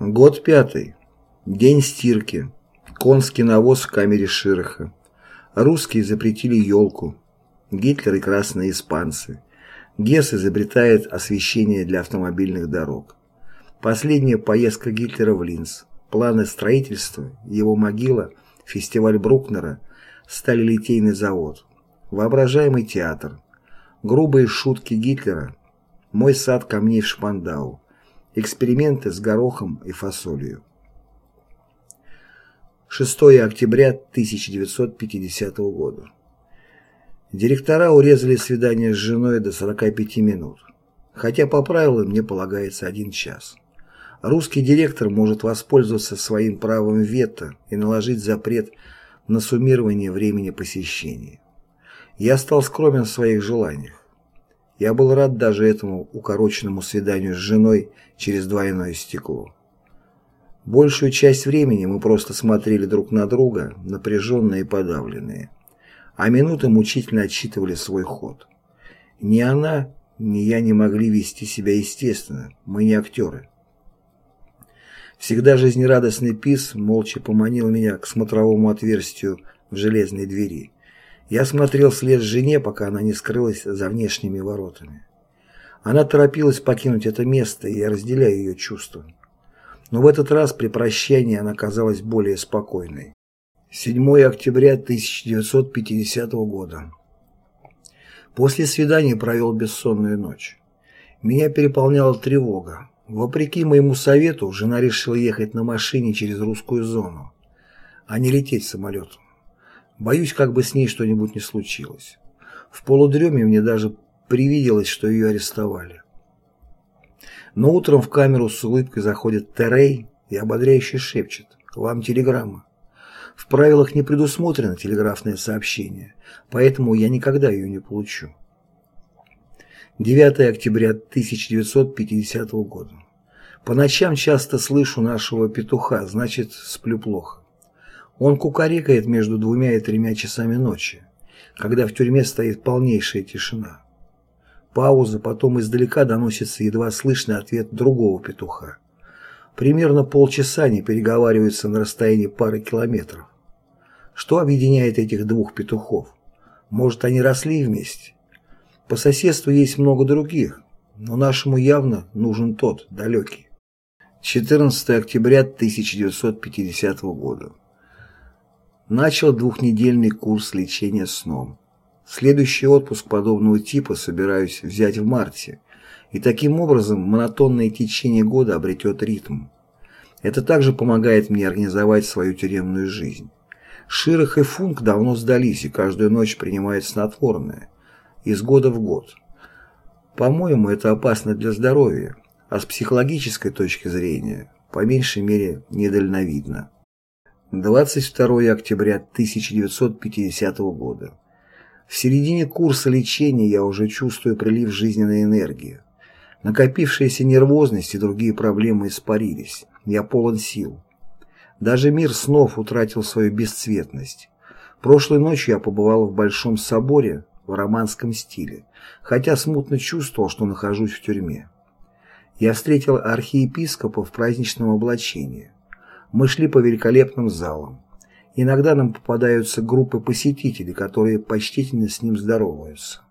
Год пятый. День стирки. Конский навоз в камере Широха. Русские запретили елку. Гитлер и красные испанцы. Гесс изобретает освещение для автомобильных дорог. Последняя поездка Гитлера в Линц. Планы строительства, его могила, фестиваль Брукнера, стали литейный завод. Воображаемый театр. Грубые шутки Гитлера. Мой сад камней в Шпандау. Эксперименты с горохом и фасолью. 6 октября 1950 года. Директора урезали свидание с женой до 45 минут, хотя по правилам мне полагается один час. Русский директор может воспользоваться своим правом вето и наложить запрет на суммирование времени посещения. Я стал скромен в своих желаниях. Я был рад даже этому укороченному свиданию с женой через двойное стекло. Большую часть времени мы просто смотрели друг на друга, напряженные и подавленные. А минуты мучительно отсчитывали свой ход. Ни она, ни я не могли вести себя естественно, мы не актеры. Всегда жизнерадостный Пис молча поманил меня к смотровому отверстию в железной двери. Я смотрел вслед жене, пока она не скрылась за внешними воротами. Она торопилась покинуть это место, и я разделяю ее чувства. Но в этот раз при прощании она казалась более спокойной. 7 октября 1950 года. После свидания провел бессонную ночь. Меня переполняла тревога. Вопреки моему совету, жена решила ехать на машине через русскую зону, а не лететь самолетом. Боюсь, как бы с ней что-нибудь не случилось. В полудреме мне даже привиделось, что ее арестовали. Но утром в камеру с улыбкой заходит Терей и ободряюще шепчет «Вам телеграмма». В правилах не предусмотрено телеграфное сообщение, поэтому я никогда ее не получу. 9 октября 1950 года. По ночам часто слышу нашего петуха, значит, сплю плохо. Он кукарекает между двумя и тремя часами ночи, когда в тюрьме стоит полнейшая тишина. Пауза, потом издалека доносится едва слышный ответ другого петуха. Примерно полчаса они переговариваются на расстоянии пары километров. Что объединяет этих двух петухов? Может, они росли вместе? По соседству есть много других, но нашему явно нужен тот, далекий. 14 октября 1950 года. Начал двухнедельный курс лечения сном. Следующий отпуск подобного типа собираюсь взять в марте, и таким образом монотонное течение года обретет ритм. Это также помогает мне организовать свою тюремную жизнь. Ширах и Функ давно сдались и каждую ночь принимают снотворное. Из года в год. По-моему, это опасно для здоровья, а с психологической точки зрения, по меньшей мере, недальновидно. 22 октября 1950 года. В середине курса лечения я уже чувствую прилив жизненной энергии. Накопившаяся нервозность и другие проблемы испарились. Я полон сил. Даже мир снов утратил свою бесцветность. Прошлой ночью я побывал в Большом соборе в романском стиле, хотя смутно чувствовал, что нахожусь в тюрьме. Я встретил архиепископа в праздничном облачении. Мы шли по великолепным залам. Иногда нам попадаются группы посетителей, которые почтительно с ним здороваются.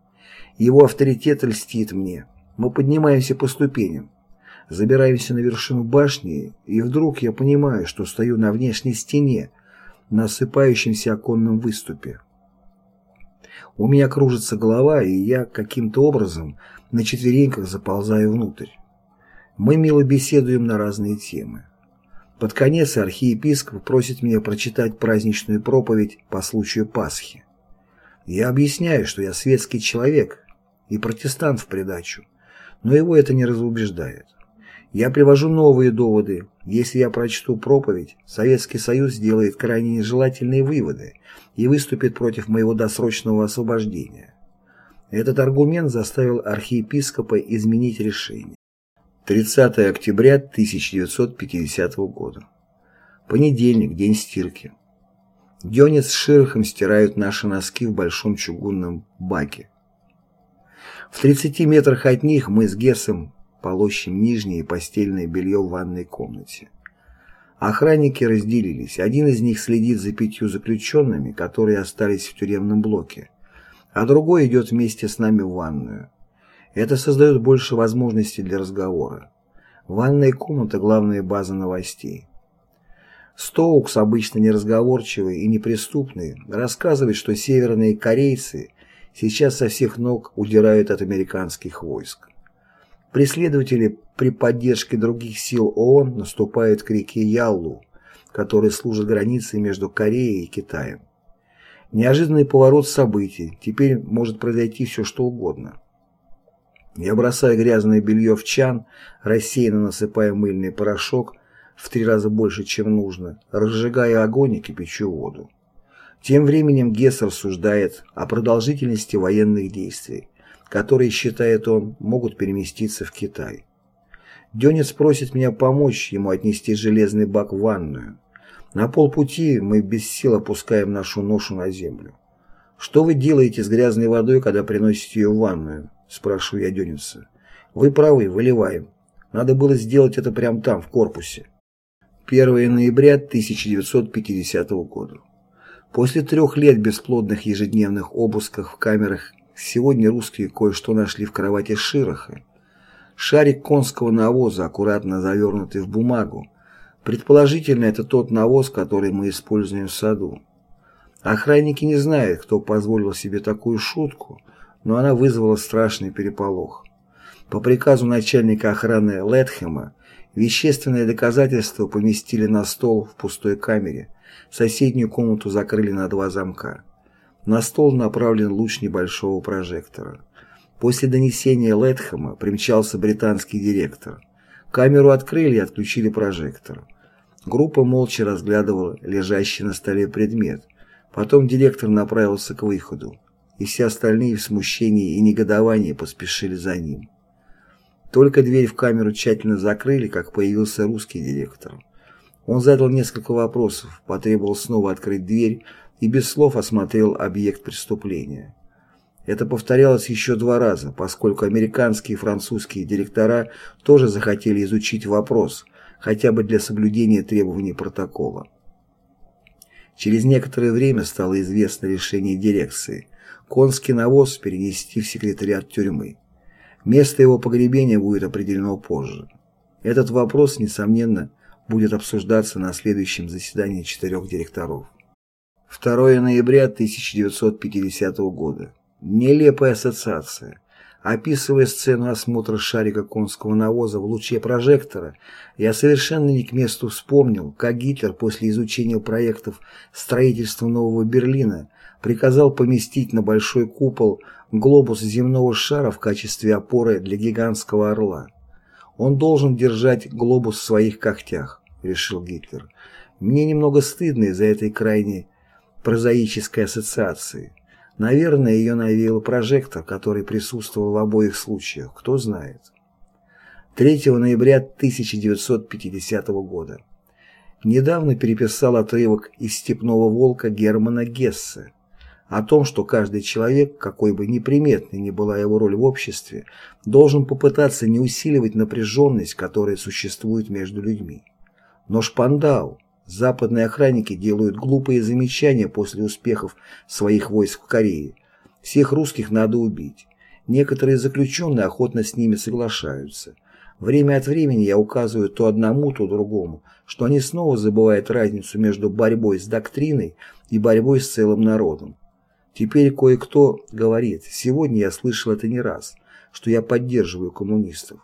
Его авторитет льстит мне. Мы поднимаемся по ступеням, забираемся на вершину башни, и вдруг я понимаю, что стою на внешней стене, на осыпающемся оконном выступе. У меня кружится голова, и я каким-то образом на четвереньках заползаю внутрь. Мы мило беседуем на разные темы. Под конец архиепископ просит меня прочитать праздничную проповедь по случаю Пасхи. Я объясняю, что я светский человек и протестант в придачу, но его это не разубеждает. Я привожу новые доводы. Если я прочту проповедь, Советский Союз сделает крайне нежелательные выводы и выступит против моего досрочного освобождения. Этот аргумент заставил архиепископа изменить решение. 30 октября 1950 года. Понедельник, день стирки. Дёнец с Широхом стирают наши носки в большом чугунном баке. В 30 метрах от них мы с Гессом полощем нижнее постельное белье в ванной комнате. Охранники разделились. Один из них следит за пятью заключенными, которые остались в тюремном блоке, а другой идет вместе с нами в ванную. Это создает больше возможностей для разговора. Ванная комната – главная база новостей. Стоукс, обычно неразговорчивый и неприступный, рассказывает, что северные корейцы сейчас со всех ног удирают от американских войск. Преследователи при поддержке других сил ООН наступают к реке Яллу, которая служит границей между Кореей и Китаем. Неожиданный поворот событий, теперь может произойти все что угодно. Я бросаю грязное белье в чан, рассеянно насыпая мыльный порошок в три раза больше, чем нужно, разжигая огонь и кипячу воду. Тем временем Гесс рассуждает о продолжительности военных действий, которые, считает он, могут переместиться в Китай. Дёнец просит меня помочь ему отнести железный бак в ванную. На полпути мы без сил опускаем нашу ношу на землю. «Что вы делаете с грязной водой, когда приносите ее в ванную?» – спрашиваю я Дёница. «Вы правы, выливаем. Надо было сделать это прямо там, в корпусе». 1 ноября 1950 года. После трех лет бесплодных ежедневных обысков в камерах сегодня русские кое-что нашли в кровати Широха. Шарик конского навоза, аккуратно завернутый в бумагу. Предположительно, это тот навоз, который мы используем в саду. Охранники не знают, кто позволил себе такую шутку, но она вызвала страшный переполох. По приказу начальника охраны Летхема вещественное доказательство поместили на стол в пустой камере, соседнюю комнату закрыли на два замка. На стол направлен луч небольшого прожектора. После донесения Летхэма примчался британский директор. Камеру открыли и отключили прожектор. Группа молча разглядывала лежащий на столе предмет. Потом директор направился к выходу, и все остальные в смущении и негодовании поспешили за ним. Только дверь в камеру тщательно закрыли, как появился русский директор. Он задал несколько вопросов, потребовал снова открыть дверь и без слов осмотрел объект преступления. Это повторялось еще два раза, поскольку американские и французские директора тоже захотели изучить вопрос, хотя бы для соблюдения требований протокола. Через некоторое время стало известно решение дирекции – конский навоз перенести в секретариат тюрьмы. Место его погребения будет определено позже. Этот вопрос, несомненно, будет обсуждаться на следующем заседании четырех директоров. 2 ноября 1950 года. Нелепая ассоциация. Описывая сцену осмотра шарика конского навоза в луче прожектора, я совершенно не к месту вспомнил, как Гитлер после изучения проектов строительства Нового Берлина приказал поместить на большой купол глобус земного шара в качестве опоры для гигантского орла. «Он должен держать глобус в своих когтях», — решил Гитлер. «Мне немного стыдно из-за этой крайне прозаической ассоциации. Наверное, ее навеял прожектор, который присутствовал в обоих случаях, кто знает. 3 ноября 1950 года. Недавно переписал отрывок из «Степного волка» Германа Гессе о том, что каждый человек, какой бы неприметной ни была его роль в обществе, должен попытаться не усиливать напряженность, которая существует между людьми. Но Шпандау, Западные охранники делают глупые замечания после успехов своих войск в Корее. Всех русских надо убить. Некоторые заключенные охотно с ними соглашаются. Время от времени я указываю то одному, то другому, что они снова забывают разницу между борьбой с доктриной и борьбой с целым народом. Теперь кое-кто говорит, сегодня я слышал это не раз, что я поддерживаю коммунистов.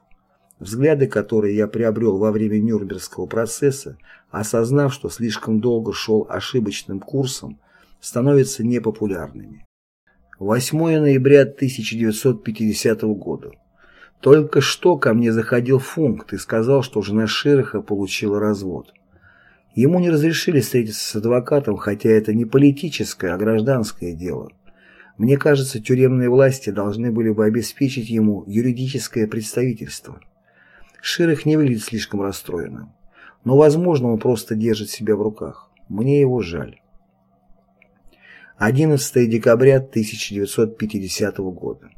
Взгляды, которые я приобрел во время Нюрнбергского процесса, осознав, что слишком долго шел ошибочным курсом, становятся непопулярными. 8 ноября 1950 года. Только что ко мне заходил Функт и сказал, что жена Широха получила развод. Ему не разрешили встретиться с адвокатом, хотя это не политическое, а гражданское дело. Мне кажется, тюремные власти должны были бы обеспечить ему юридическое представительство. Ширых не выглядит слишком расстроенным. Но, возможно, он просто держит себя в руках. Мне его жаль. 11 декабря 1950 года.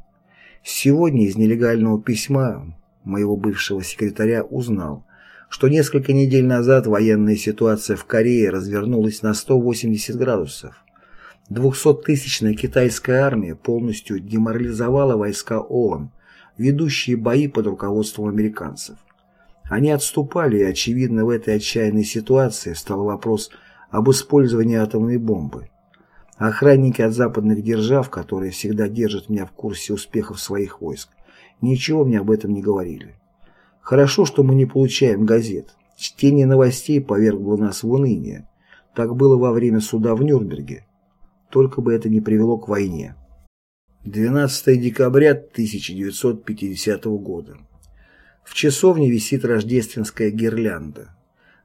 Сегодня из нелегального письма моего бывшего секретаря узнал, что несколько недель назад военная ситуация в Корее развернулась на 180 градусов. Двухсоттысячная китайская армия полностью деморализовала войска ООН, ведущие бои под руководством американцев. Они отступали, и, очевидно, в этой отчаянной ситуации стал вопрос об использовании атомной бомбы. Охранники от западных держав, которые всегда держат меня в курсе успехов своих войск, ничего мне об этом не говорили. Хорошо, что мы не получаем газет. Чтение новостей повергло нас в уныние. Так было во время суда в Нюрнберге. Только бы это не привело к войне. 12 декабря 1950 года. В часовне висит рождественская гирлянда.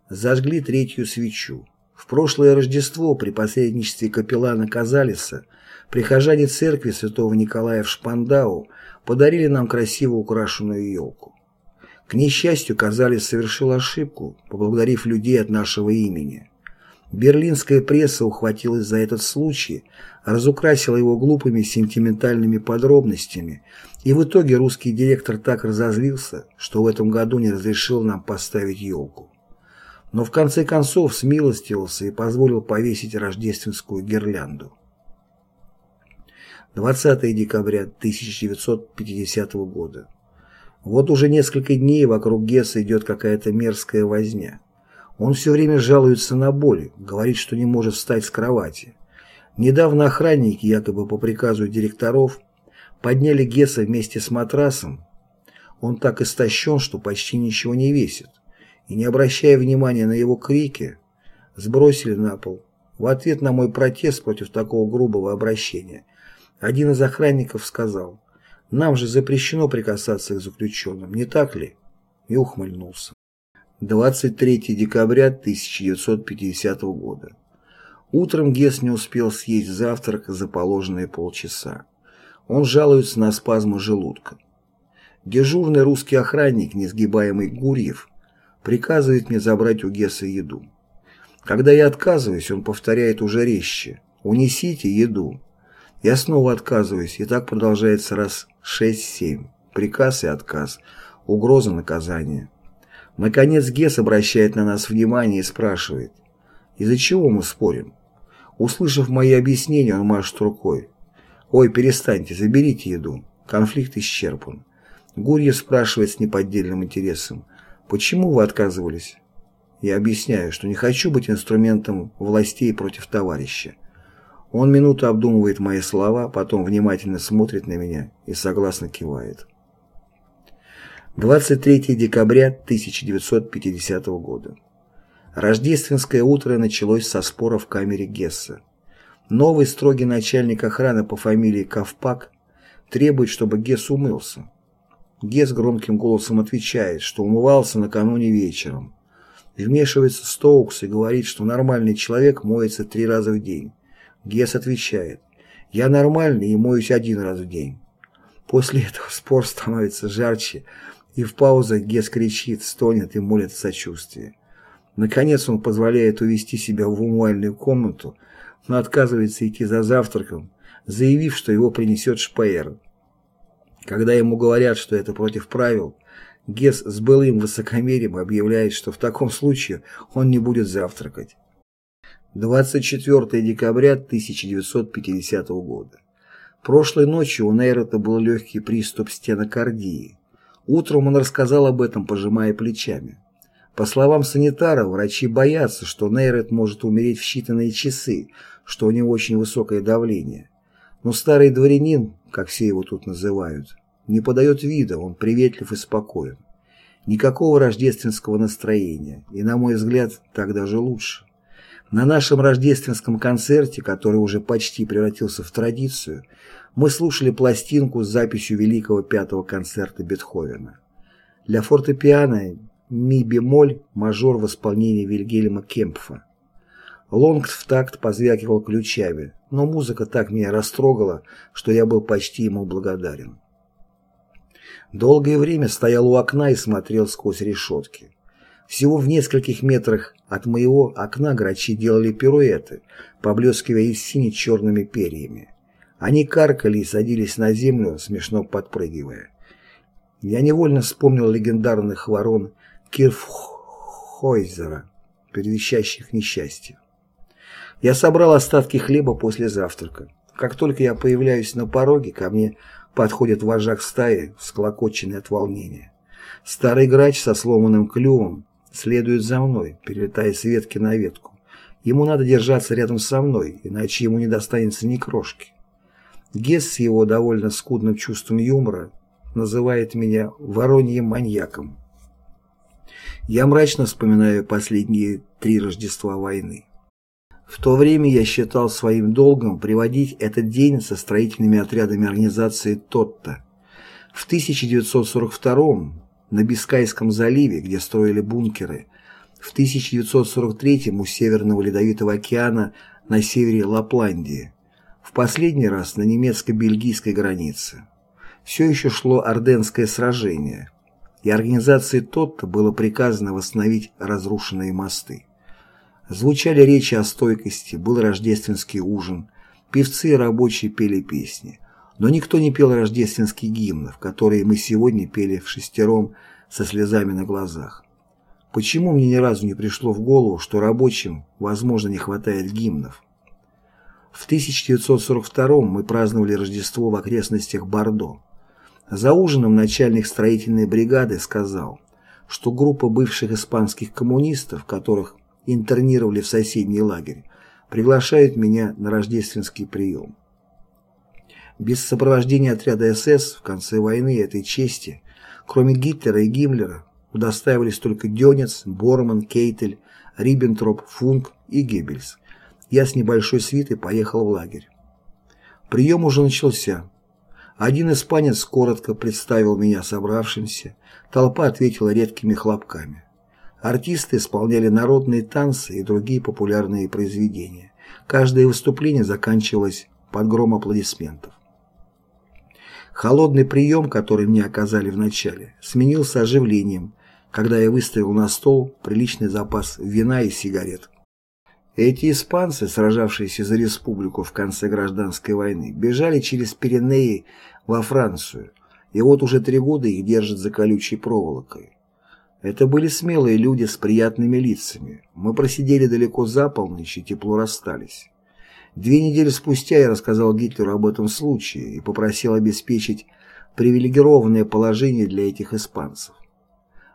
Зажгли третью свечу. В прошлое Рождество при посредничестве капеллана Казалиса прихожане церкви святого Николая в Шпандау подарили нам красиво украшенную елку. К несчастью, Казалис совершил ошибку, поблагодарив людей от нашего имени. Берлинская пресса ухватилась за этот случай, разукрасила его глупыми сентиментальными подробностями, и в итоге русский директор так разозлился, что в этом году не разрешил нам поставить елку. Но в конце концов смилостивился и позволил повесить рождественскую гирлянду. 20 декабря 1950 года. Вот уже несколько дней вокруг Гесса идет какая-то мерзкая возня. Он все время жалуется на боль, говорит, что не может встать с кровати. Недавно охранники, якобы по приказу директоров, подняли Гесса вместе с матрасом. Он так истощен, что почти ничего не весит. И не обращая внимания на его крики, сбросили на пол. В ответ на мой протест против такого грубого обращения, один из охранников сказал, «Нам же запрещено прикасаться к заключенным, не так ли?» И ухмыльнулся. 23 декабря 1950 года. Утром Гес не успел съесть завтрак за положенные полчаса. Он жалуется на спазмы желудка. Дежурный русский охранник, несгибаемый Гурьев, приказывает мне забрать у Геса еду. Когда я отказываюсь, он повторяет уже резче «Унесите еду». Я снова отказываюсь, и так продолжается раз шесть-семь. Приказ и отказ, угроза наказания. Наконец Гесс обращает на нас внимание и спрашивает, из-за чего мы спорим? Услышав мои объяснения, он машет рукой. «Ой, перестаньте, заберите еду. Конфликт исчерпан». Гурьев спрашивает с неподдельным интересом, «Почему вы отказывались?» Я объясняю, что не хочу быть инструментом властей против товарища. Он минуту обдумывает мои слова, потом внимательно смотрит на меня и согласно кивает. 23 декабря 1950 года. Рождественское утро началось со спора в камере Гесса. Новый строгий начальник охраны по фамилии Ковпак требует, чтобы Гесс умылся. Гесс громким голосом отвечает, что умывался накануне вечером. Вмешивается Стоукс и говорит, что нормальный человек моется три раза в день. Гесс отвечает, «Я нормальный и моюсь один раз в день». После этого спор становится жарче, и в паузах Гес кричит, стонет и молит о сочувствии. Наконец он позволяет увести себя в умывальную комнату, но отказывается идти за завтраком, заявив, что его принесет Шпеер. Когда ему говорят, что это против правил, Гес с былым высокомерием объявляет, что в таком случае он не будет завтракать. 24 декабря 1950 года. Прошлой ночью у Нейрота был легкий приступ стенокардии. Утром он рассказал об этом, пожимая плечами. По словам санитара, врачи боятся, что Нейрет может умереть в считанные часы, что у него очень высокое давление. Но старый дворянин, как все его тут называют, не подает вида, он приветлив и спокоен. Никакого рождественского настроения, и, на мой взгляд, так даже лучше. На нашем рождественском концерте, который уже почти превратился в традицию, мы слушали пластинку с записью великого пятого концерта Бетховена. Для фортепиано ми-бемоль мажор в исполнении Вильгельма Кемпфа. Лонгт в такт позвякивал ключами, но музыка так меня растрогала, что я был почти ему благодарен. Долгое время стоял у окна и смотрел сквозь решетки. Всего в нескольких метрах от моего окна грачи делали пируэты, поблескивая сине-черными перьями. Они каркали и садились на землю, смешно подпрыгивая. Я невольно вспомнил легендарных ворон Кирфх Хойзера, предвещающих несчастье. Я собрал остатки хлеба после завтрака. Как только я появляюсь на пороге, ко мне подходит вожак стаи, склокоченный от волнения. Старый грач со сломанным клювом следует за мной, перелетая с ветки на ветку. Ему надо держаться рядом со мной, иначе ему не достанется ни крошки. Гесс с его довольно скудным чувством юмора называет меня вороньим маньяком. Я мрачно вспоминаю последние три Рождества войны. В то время я считал своим долгом приводить этот день со строительными отрядами организации «Тотто». В 1942 на Бискайском заливе, где строили бункеры, в 1943 у Северного Ледовитого океана на севере Лапландии, в последний раз на немецко-бельгийской границе. Все еще шло Орденское сражение, и организации ТОТТО было приказано восстановить разрушенные мосты. Звучали речи о стойкости, был рождественский ужин, певцы и рабочие пели песни. Но никто не пел рождественских гимнов, которые мы сегодня пели в шестером со слезами на глазах. Почему мне ни разу не пришло в голову, что рабочим, возможно, не хватает гимнов? В 1942 мы праздновали Рождество в окрестностях Бордо. За ужином начальник строительной бригады сказал, что группа бывших испанских коммунистов, которых интернировали в соседний лагерь, приглашают меня на рождественский прием. Без сопровождения отряда СС в конце войны этой чести, кроме Гитлера и Гиммлера, удостаивались только Дёнец, Борман, Кейтель, Риббентроп, Функ и Геббельс. Я с небольшой свитой поехал в лагерь. Прием уже начался. Один испанец коротко представил меня собравшимся, толпа ответила редкими хлопками. Артисты исполняли народные танцы и другие популярные произведения. Каждое выступление заканчивалось под гром аплодисментов. Холодный прием, который мне оказали вначале, сменился оживлением, когда я выставил на стол приличный запас вина и сигарет. Эти испанцы, сражавшиеся за республику в конце гражданской войны, бежали через Пиренеи во Францию, и вот уже три года их держат за колючей проволокой. Это были смелые люди с приятными лицами. Мы просидели далеко за полночь и тепло расстались. Две недели спустя я рассказал Гитлеру об этом случае и попросил обеспечить привилегированное положение для этих испанцев.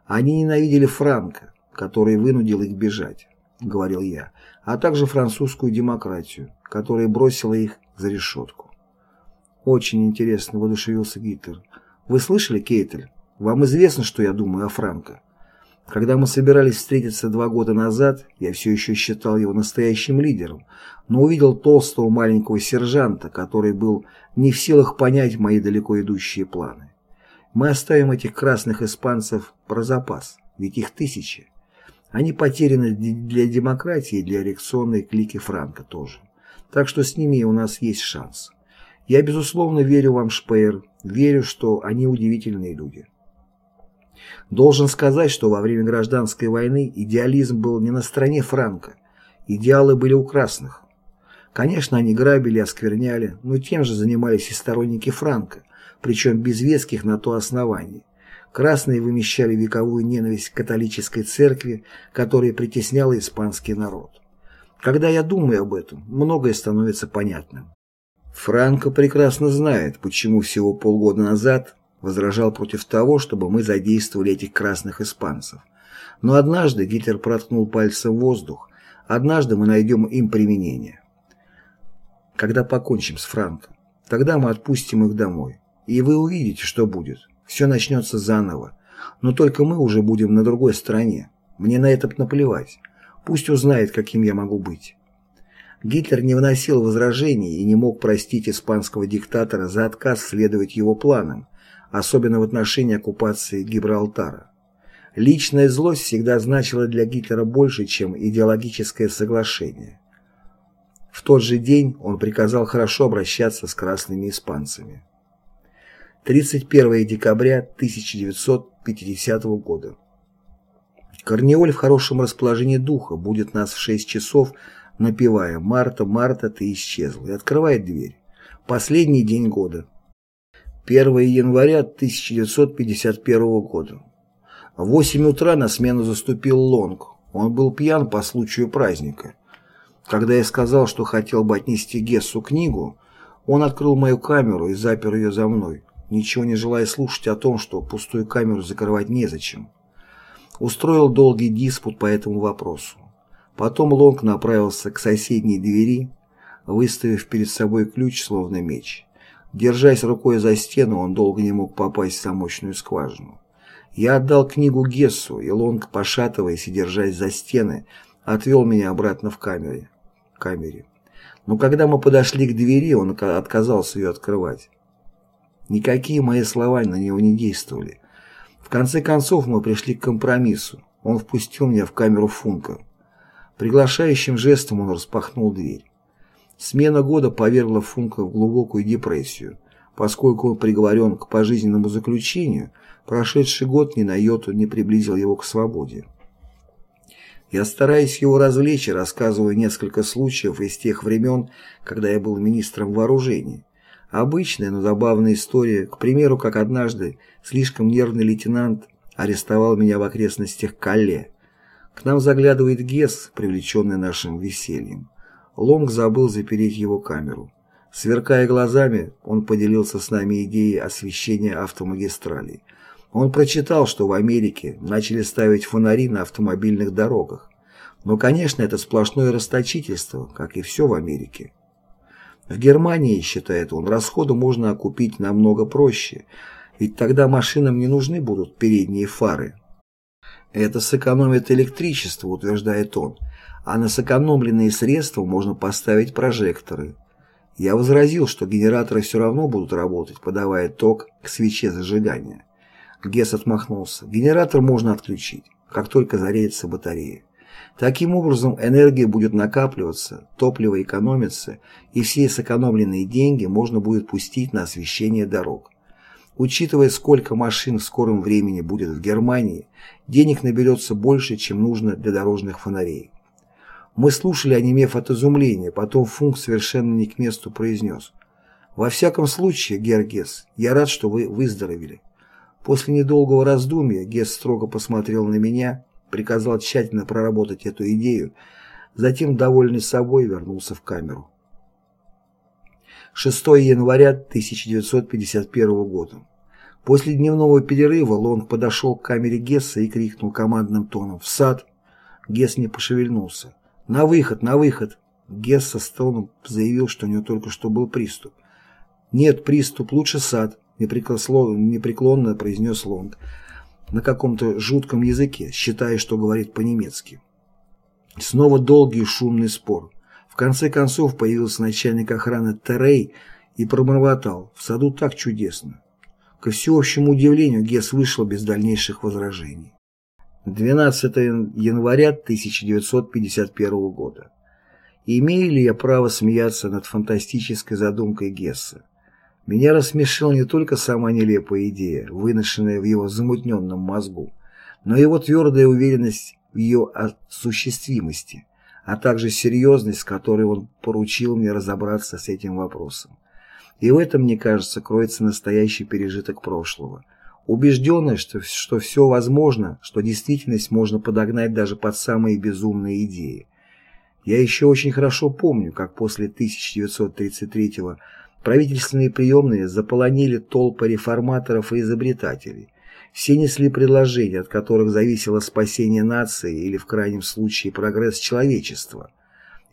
Они ненавидели Франка, который вынудил их бежать, говорил я, а также французскую демократию, которая бросила их за решетку. Очень интересно, воодушевился Гитлер. Вы слышали, Кейтель? Вам известно, что я думаю о Франко? Когда мы собирались встретиться два года назад, я все еще считал его настоящим лидером, но увидел толстого маленького сержанта, который был не в силах понять мои далеко идущие планы. Мы оставим этих красных испанцев про запас, ведь их тысячи. Они потеряны для демократии и для реакционной клики Франка тоже. Так что с ними у нас есть шанс. Я, безусловно, верю вам, Шпеер, верю, что они удивительные люди. Должен сказать, что во время гражданской войны идеализм был не на стороне Франка. Идеалы были у красных. Конечно, они грабили, оскверняли, но тем же занимались и сторонники Франка, причем без веских на то оснований. Красные вымещали вековую ненависть к католической церкви, которая притесняла испанский народ. Когда я думаю об этом, многое становится понятным. Франко прекрасно знает, почему всего полгода назад возражал против того, чтобы мы задействовали этих красных испанцев. Но однажды Гитлер проткнул пальцем воздух, однажды мы найдем им применение. Когда покончим с Франко, тогда мы отпустим их домой, и вы увидите, что будет. Все начнется заново, но только мы уже будем на другой стороне. Мне на это наплевать. Пусть узнает, каким я могу быть. Гитлер не вносил возражений и не мог простить испанского диктатора за отказ следовать его планам, особенно в отношении оккупации Гибралтара. Личная злость всегда значила для Гитлера больше, чем идеологическое соглашение. В тот же день он приказал хорошо обращаться с красными испанцами. 31 декабря 1950 года. Корнеоль в хорошем расположении духа будет нас в 6 часов, напевая «Марта, Марта, ты исчезла» и открывает дверь. Последний день года. 1 января 1951 года. В 8 утра на смену заступил Лонг. Он был пьян по случаю праздника. Когда я сказал, что хотел бы отнести Гессу книгу, он открыл мою камеру и запер ее за мной, ничего не желая слушать о том, что пустую камеру закрывать незачем. Устроил долгий диспут по этому вопросу. Потом Лонг направился к соседней двери, выставив перед собой ключ, словно меч. Держась рукой за стену, он долго не мог попасть в замочную скважину. Я отдал книгу Гессу, и Лонг, пошатываясь и держась за стены, отвел меня обратно в камере. камере. Но когда мы подошли к двери, он отказался ее открывать. Никакие мои слова на него не действовали. В конце концов мы пришли к компромиссу. Он впустил меня в камеру Функа. Приглашающим жестом он распахнул дверь. Смена года повергла Функа в глубокую депрессию, поскольку он приговорен к пожизненному заключению, прошедший год ни на йоту не приблизил его к свободе. Я стараюсь его развлечь и рассказываю несколько случаев из тех времен, когда я был министром вооружений. Обычная, но забавная история, к примеру, как однажды слишком нервный лейтенант арестовал меня в окрестностях Калле. К нам заглядывает Гесс, привлеченный нашим весельем. Лонг забыл запереть его камеру. Сверкая глазами, он поделился с нами идеей освещения автомагистралей. Он прочитал, что в Америке начали ставить фонари на автомобильных дорогах. Но, конечно, это сплошное расточительство, как и все в Америке. В Германии, считает он, расходу можно окупить намного проще, ведь тогда машинам не нужны будут передние фары. Это сэкономит электричество, утверждает он, а на сэкономленные средства можно поставить прожекторы. Я возразил, что генераторы все равно будут работать, подавая ток к свече зажигания. Гесс отмахнулся. Генератор можно отключить, как только зарядится батарея. Таким образом, энергия будет накапливаться, топливо экономится, и все сэкономленные деньги можно будет пустить на освещение дорог. Учитывая, сколько машин в скором времени будет в Германии, денег наберется больше, чем нужно для дорожных фонарей. Мы слушали, онемев от изумления, потом Функ совершенно не к месту произнес. «Во всяком случае, Гергес, я рад, что вы выздоровели». После недолгого раздумья Гес строго посмотрел на меня, приказал тщательно проработать эту идею, затем, довольный собой, вернулся в камеру. 6 января 1951 года. После дневного перерыва Лонг подошел к камере Гесса и крикнул командным тоном «В сад!». Гесс не пошевельнулся. «На выход! На выход!» Гесс со стоном заявил, что у него только что был приступ. «Нет, приступ, лучше сад», — непреклонно произнес Лонг на каком-то жутком языке, считая, что говорит по-немецки. Снова долгий шумный спор. В конце концов появился начальник охраны Терей и пробормотал «В саду так чудесно». Ко всеобщему удивлению Гесс вышел без дальнейших возражений. 12 января 1951 года. Имею ли я право смеяться над фантастической задумкой Гесса? Меня рассмешила не только сама нелепая идея, выношенная в его замутненном мозгу, но и его твердая уверенность в ее осуществимости, а также серьезность, с которой он поручил мне разобраться с этим вопросом. И в этом, мне кажется, кроется настоящий пережиток прошлого – убежденность, что, что все возможно, что действительность можно подогнать даже под самые безумные идеи. Я еще очень хорошо помню, как после 1933-го правительственные приемные заполонили толпы реформаторов и изобретателей. Все несли предложения, от которых зависело спасение нации или, в крайнем случае, прогресс человечества.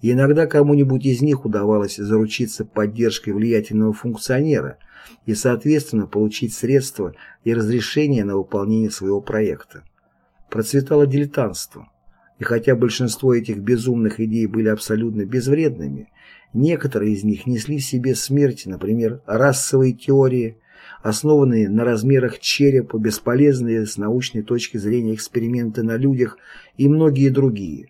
И иногда кому-нибудь из них удавалось заручиться поддержкой влиятельного функционера – и, соответственно, получить средства и разрешение на выполнение своего проекта. Процветало дилетантство. И хотя большинство этих безумных идей были абсолютно безвредными, некоторые из них несли в себе смерть, например, расовые теории, основанные на размерах черепа, бесполезные с научной точки зрения эксперименты на людях и многие другие.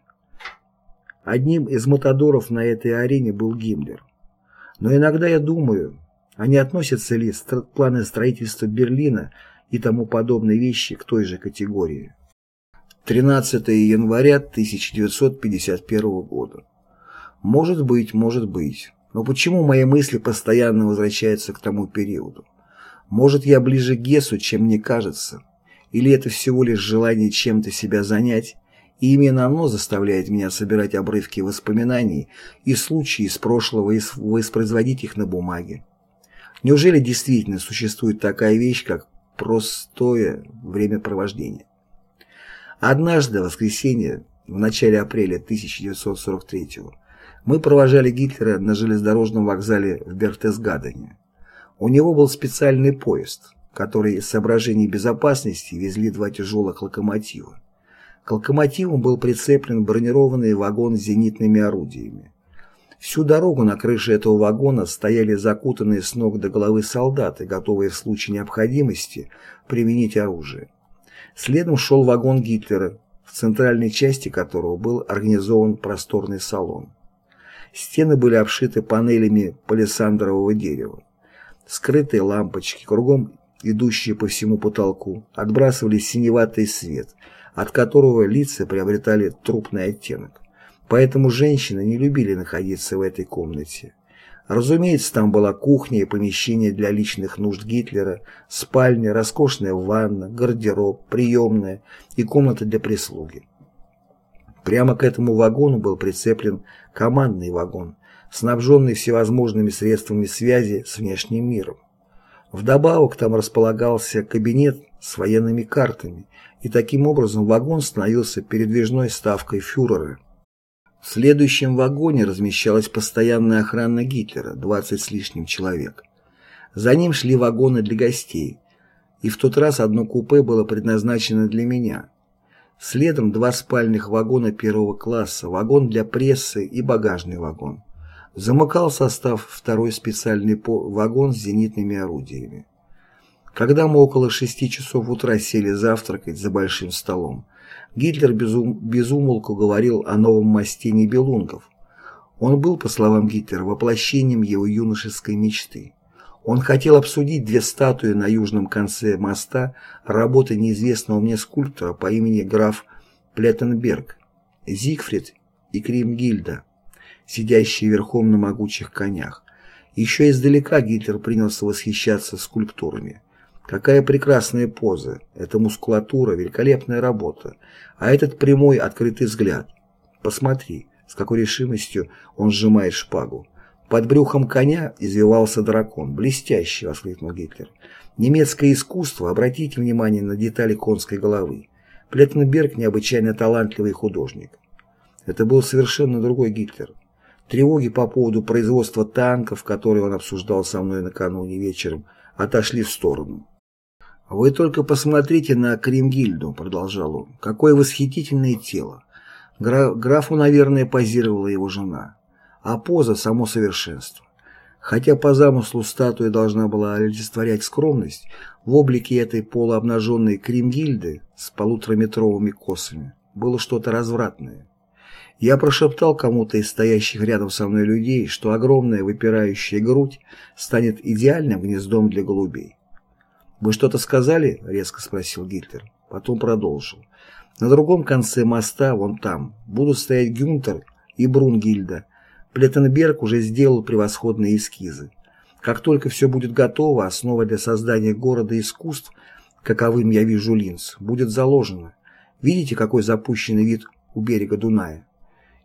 Одним из мотодоров на этой арене был Гиммлер. Но иногда я думаю, а не относятся ли планы строительства Берлина и тому подобные вещи к той же категории? 13 января 1951 года. Может быть, может быть. Но почему мои мысли постоянно возвращаются к тому периоду? Может, я ближе к Гессу, чем мне кажется? Или это всего лишь желание чем-то себя занять? И именно оно заставляет меня собирать обрывки воспоминаний и случаи из прошлого и воспроизводить их на бумаге. Неужели действительно существует такая вещь, как простое времяпровождение? Однажды, в воскресенье, в начале апреля 1943 мы провожали Гитлера на железнодорожном вокзале в Бертесгадене. У него был специальный поезд, который из соображений безопасности везли два тяжелых локомотива. К локомотиву был прицеплен бронированный вагон с зенитными орудиями. Всю дорогу на крыше этого вагона стояли закутанные с ног до головы солдаты, готовые в случае необходимости применить оружие. Следом шел вагон Гитлера, в центральной части которого был организован просторный салон. Стены были обшиты панелями палисандрового дерева. Скрытые лампочки, кругом идущие по всему потолку, отбрасывали синеватый свет – от которого лица приобретали трупный оттенок. Поэтому женщины не любили находиться в этой комнате. Разумеется, там была кухня и помещение для личных нужд Гитлера, спальня, роскошная ванна, гардероб, приемная и комната для прислуги. Прямо к этому вагону был прицеплен командный вагон, снабженный всевозможными средствами связи с внешним миром. Вдобавок там располагался кабинет с военными картами, и таким образом вагон становился передвижной ставкой фюрера. В следующем вагоне размещалась постоянная охрана Гитлера, 20 с лишним человек. За ним шли вагоны для гостей, и в тот раз одно купе было предназначено для меня. Следом два спальных вагона первого класса, вагон для прессы и багажный вагон. Замыкал состав второй специальный вагон с зенитными орудиями. Когда мы около шести часов утра сели завтракать за большим столом, Гитлер безум, безумолку говорил о новом мосте Нибелунгов. Он был, по словам Гитлера, воплощением его юношеской мечты. Он хотел обсудить две статуи на южном конце моста работы неизвестного мне скульптора по имени граф Плеттенберг, Зигфрид и Кримгильда, сидящие верхом на могучих конях. Еще издалека Гитлер принялся восхищаться скульптурами. Какая прекрасная поза, эта мускулатура, великолепная работа, а этот прямой открытый взгляд. Посмотри, с какой решимостью он сжимает шпагу. Под брюхом коня извивался дракон. «Блестяще!» — воскликнул Гитлер. «Немецкое искусство, обратите внимание на детали конской головы. Плеттенберг — необычайно талантливый художник». Это был совершенно другой Гитлер. Тревоги по поводу производства танков, которые он обсуждал со мной накануне вечером, отошли в сторону. «Вы только посмотрите на Кримгильду», — продолжал он. «Какое восхитительное тело! графу, наверное, позировала его жена. А поза — само совершенство. Хотя по замыслу статуя должна была олицетворять скромность, в облике этой полуобнаженной Кримгильды с полутораметровыми косами было что-то развратное. Я прошептал кому-то из стоящих рядом со мной людей, что огромная выпирающая грудь станет идеальным гнездом для голубей. «Вы что-то сказали?» — резко спросил Гитлер. Потом продолжил. «На другом конце моста, вон там, будут стоять Гюнтер и Брунгильда. Плеттенберг уже сделал превосходные эскизы. Как только все будет готово, основа для создания города искусств, каковым я вижу Линц, будет заложена. Видите, какой запущенный вид у берега Дуная?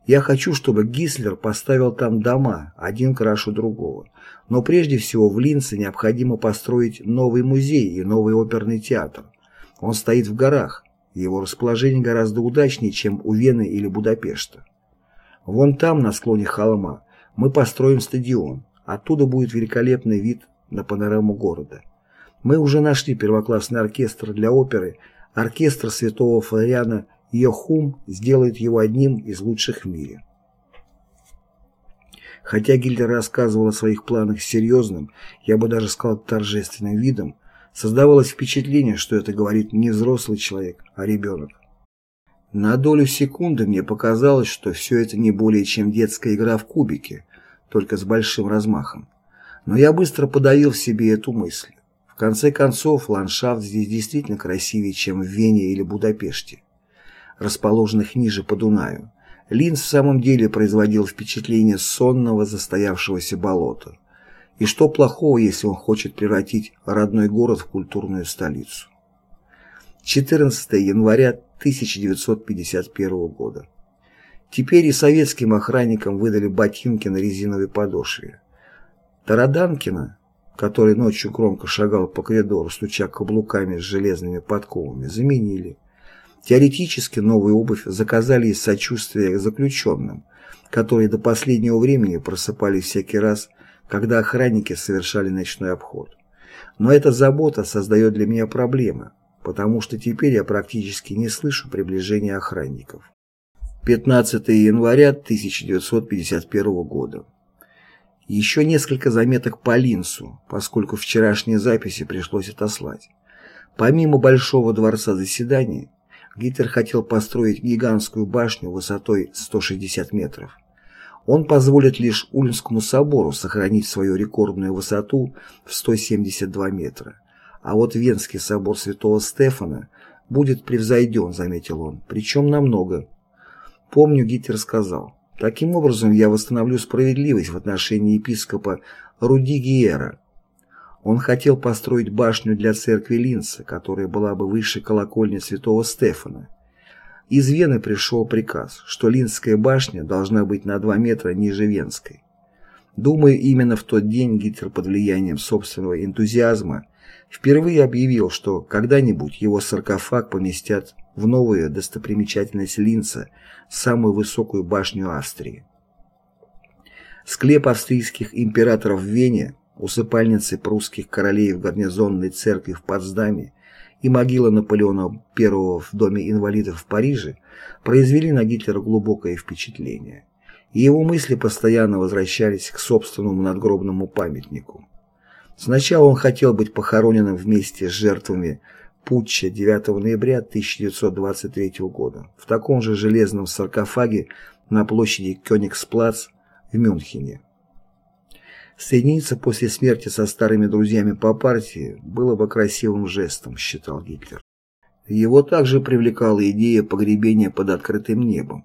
Я хочу, чтобы Гислер поставил там дома, один краше другого. Но прежде всего в Линце необходимо построить новый музей и новый оперный театр. Он стоит в горах, его расположение гораздо удачнее, чем у Вены или Будапешта. Вон там, на склоне холма, мы построим стадион. Оттуда будет великолепный вид на панораму города. Мы уже нашли первоклассный оркестр для оперы, оркестр святого Флориана Йохум сделает его одним из лучших в мире. Хотя Гильдер рассказывал о своих планах серьезным, я бы даже сказал торжественным видом, создавалось впечатление, что это говорит не взрослый человек, а ребенок. На долю секунды мне показалось, что все это не более чем детская игра в кубики, только с большим размахом. Но я быстро подавил в себе эту мысль. В конце концов, ландшафт здесь действительно красивее, чем в Вене или Будапеште расположенных ниже по Дунаю, Линц в самом деле производил впечатление сонного застоявшегося болота. И что плохого, если он хочет превратить родной город в культурную столицу? 14 января 1951 года. Теперь и советским охранникам выдали ботинки на резиновой подошве. Тараданкина, который ночью громко шагал по коридору, стуча каблуками с железными подковами, заменили. Теоретически новую обувь заказали из сочувствия к заключенным, которые до последнего времени просыпались всякий раз, когда охранники совершали ночной обход. Но эта забота создает для меня проблемы, потому что теперь я практически не слышу приближения охранников. 15 января 1951 года. Еще несколько заметок по Линсу, поскольку вчерашние записи пришлось отослать. Помимо Большого дворца заседаний, Гитлер хотел построить гигантскую башню высотой 160 метров. Он позволит лишь Ульмскому собору сохранить свою рекордную высоту в 172 метра. А вот Венский собор святого Стефана будет превзойден, заметил он, причем намного. Помню, Гитлер сказал, таким образом я восстановлю справедливость в отношении епископа Рудигиера. Он хотел построить башню для церкви Линца, которая была бы выше колокольни святого Стефана. Из Вены пришел приказ, что Линская башня должна быть на 2 метра ниже Венской. Думаю, именно в тот день Гитлер под влиянием собственного энтузиазма впервые объявил, что когда-нибудь его саркофаг поместят в новую достопримечательность Линца, самую высокую башню Австрии. Склеп австрийских императоров в Вене, усыпальницы прусских королей в гарнизонной церкви в Потсдаме и могила Наполеона I в Доме инвалидов в Париже произвели на Гитлера глубокое впечатление, и его мысли постоянно возвращались к собственному надгробному памятнику. Сначала он хотел быть похороненным вместе с жертвами путча 9 ноября 1923 года в таком же железном саркофаге на площади Кёнигсплац в Мюнхене. Соединиться после смерти со старыми друзьями по партии было бы красивым жестом, считал Гитлер. Его также привлекала идея погребения под открытым небом.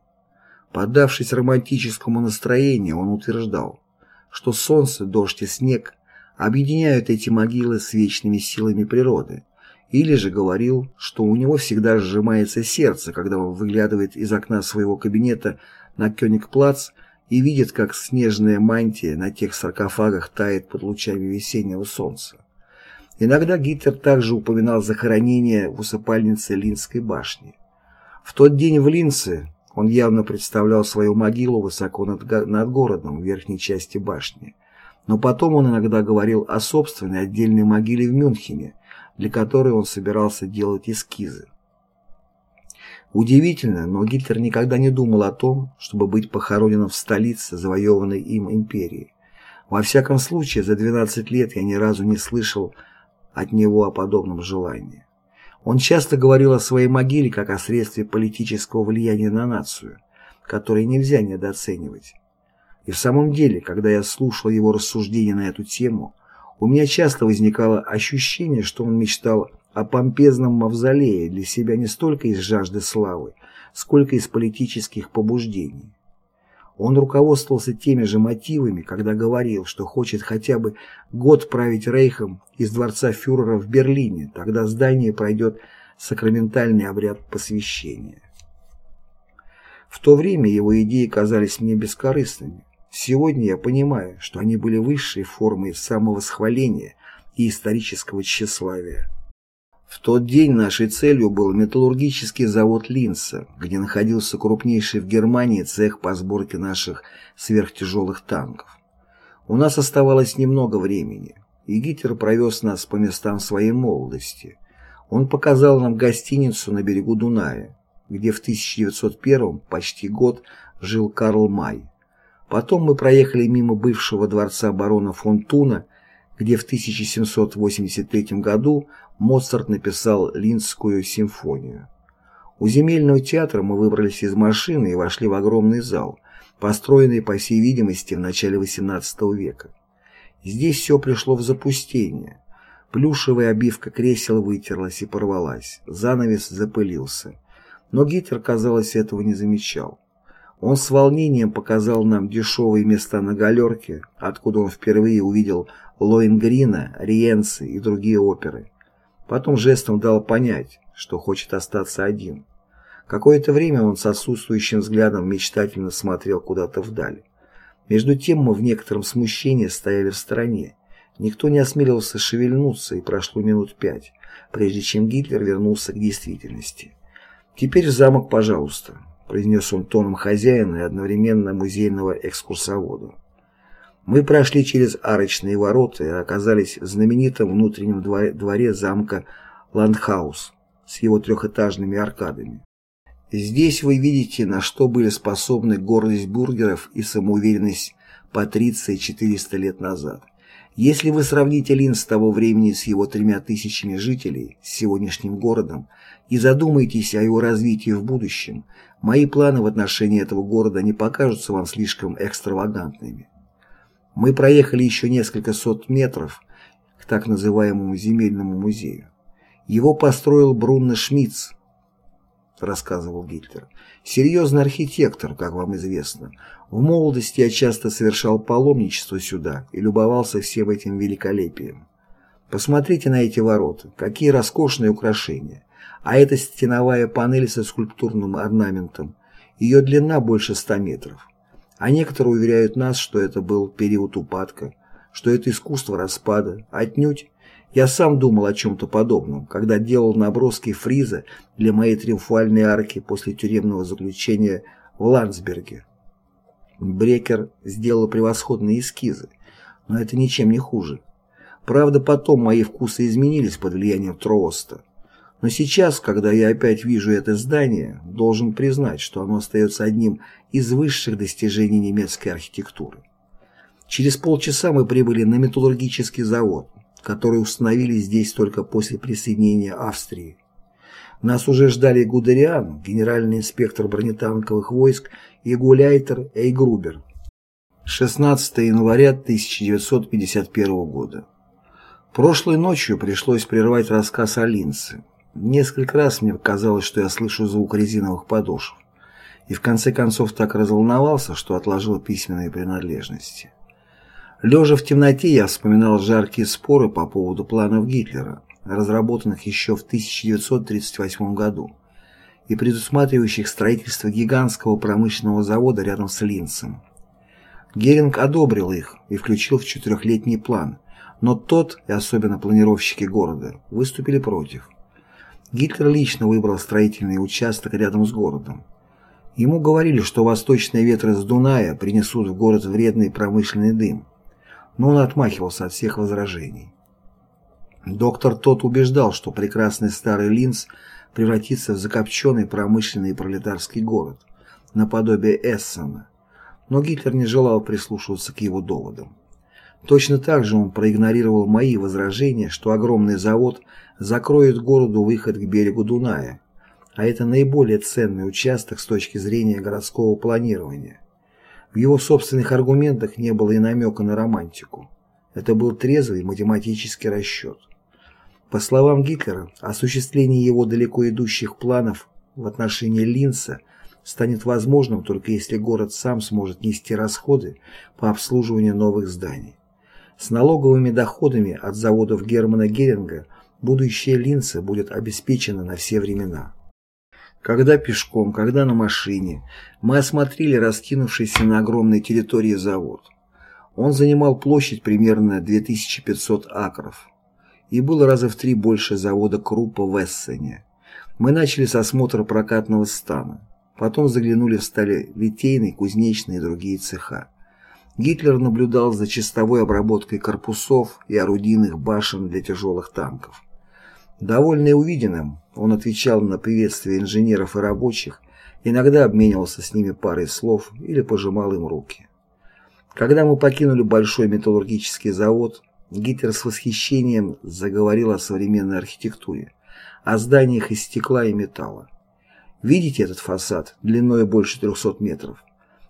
Поддавшись романтическому настроению, он утверждал, что солнце, дождь и снег объединяют эти могилы с вечными силами природы, или же говорил, что у него всегда сжимается сердце, когда он выглядывает из окна своего кабинета на Кёнигплац и видит, как снежная мантия на тех саркофагах тает под лучами весеннего солнца. Иногда Гитлер также упоминал захоронение в усыпальнице Линской башни. В тот день в Линце он явно представлял свою могилу высоко над, над городом в верхней части башни. Но потом он иногда говорил о собственной отдельной могиле в Мюнхене, для которой он собирался делать эскизы. Удивительно, но Гитлер никогда не думал о том, чтобы быть похороненным в столице завоеванной им империи. Во всяком случае, за 12 лет я ни разу не слышал от него о подобном желании. Он часто говорил о своей могиле как о средстве политического влияния на нацию, которое нельзя недооценивать. И в самом деле, когда я слушал его рассуждения на эту тему, у меня часто возникало ощущение, что он мечтал о помпезном мавзолее для себя не столько из жажды славы, сколько из политических побуждений. Он руководствовался теми же мотивами, когда говорил, что хочет хотя бы год править рейхом из дворца фюрера в Берлине, тогда здание пройдет сакраментальный обряд посвящения. В то время его идеи казались мне бескорыстными. Сегодня я понимаю, что они были высшей формой самовосхваления и исторического тщеславия. В тот день нашей целью был металлургический завод Линса, где находился крупнейший в Германии цех по сборке наших сверхтяжелых танков. У нас оставалось немного времени, и Гитлер провез нас по местам своей молодости. Он показал нам гостиницу на берегу Дуная, где в 1901 почти год жил Карл Май. Потом мы проехали мимо бывшего дворца барона фон Туна, где в 1783 году Моцарт написал Линскую симфонию. У земельного театра мы выбрались из машины и вошли в огромный зал, построенный, по всей видимости, в начале XVIII века. Здесь все пришло в запустение. Плюшевая обивка кресел вытерлась и порвалась, занавес запылился. Но Гитлер, казалось, этого не замечал. Он с волнением показал нам дешевые места на галерке, откуда он впервые увидел Лоингрина, Риенцы и другие оперы. Потом жестом дал понять, что хочет остаться один. Какое-то время он с отсутствующим взглядом мечтательно смотрел куда-то вдаль. Между тем мы в некотором смущении стояли в стороне. Никто не осмеливался шевельнуться, и прошло минут пять, прежде чем Гитлер вернулся к действительности. «Теперь в замок, пожалуйста», — произнес он тоном хозяина и одновременно музейного экскурсовода. Мы прошли через арочные ворота и оказались в знаменитом внутреннем дворе, замка Ландхаус с его трехэтажными аркадами. Здесь вы видите, на что были способны гордость бюргеров и самоуверенность патрициев 400 лет назад. Если вы сравните Линц того времени с его тремя тысячами жителей, с сегодняшним городом, и задумаетесь о его развитии в будущем, мои планы в отношении этого города не покажутся вам слишком экстравагантными. Мы проехали еще несколько сот метров к так называемому земельному музею. Его построил Брунно Шмидц, рассказывал Гитлер. Серьезный архитектор, как вам известно. В молодости я часто совершал паломничество сюда и любовался всем этим великолепием. Посмотрите на эти ворота, какие роскошные украшения. А это стеновая панель со скульптурным орнаментом. Ее длина больше ста метров. А некоторые уверяют нас, что это был период упадка, что это искусство распада, отнюдь я сам думал о чем-то подобном, когда делал наброски фриза для моей триумфальной арки после тюремного заключения в Ландсберге. Брекер сделал превосходные эскизы, но это ничем не хуже. Правда, потом мои вкусы изменились под влиянием Трооста. Но сейчас, когда я опять вижу это здание, должен признать, что оно остается одним из высших достижений немецкой архитектуры. Через полчаса мы прибыли на металлургический завод, которые установили здесь только после присоединения Австрии. Нас уже ждали Гудериан, генеральный инспектор бронетанковых войск, и Гуляйтер Эйгрубер. 16 января 1951 года. Прошлой ночью пришлось прервать рассказ о Линце. Несколько раз мне казалось, что я слышу звук резиновых подошв. И в конце концов так разволновался, что отложил письменные принадлежности. Лежа в темноте, я вспоминал жаркие споры по поводу планов Гитлера, разработанных еще в 1938 году и предусматривающих строительство гигантского промышленного завода рядом с Линцем. Геринг одобрил их и включил в четырехлетний план, но тот, и особенно планировщики города, выступили против. Гитлер лично выбрал строительный участок рядом с городом. Ему говорили, что восточные ветры с Дуная принесут в город вредный промышленный дым, но он отмахивался от всех возражений. Доктор тот убеждал, что прекрасный старый Линц превратится в закопченный промышленный пролетарский город, наподобие Эссена, но Гитлер не желал прислушиваться к его доводам. Точно так же он проигнорировал мои возражения, что огромный завод закроет городу выход к берегу Дуная, а это наиболее ценный участок с точки зрения городского планирования. В его собственных аргументах не было и намека на романтику. Это был трезвый математический расчет. По словам Гитлера, осуществление его далеко идущих планов в отношении Линца станет возможным только если город сам сможет нести расходы по обслуживанию новых зданий. С налоговыми доходами от заводов Германа Геринга будущее Линца будет обеспечено на все времена. Когда пешком, когда на машине, мы осмотрели раскинувшийся на огромной территории завод. Он занимал площадь примерно 2500 акров и был раза в три больше завода Круппа в Эссене. Мы начали с осмотра прокатного стана, потом заглянули в стали литейный, кузнечный и другие цеха. Гитлер наблюдал за чистовой обработкой корпусов и орудийных башен для тяжелых танков. Довольный увиденным, он отвечал на приветствия инженеров и рабочих, иногда обменивался с ними парой слов или пожимал им руки. Когда мы покинули большой металлургический завод, Гитлер с восхищением заговорил о современной архитектуре, о зданиях из стекла и металла. Видите этот фасад, длиной больше 300 метров?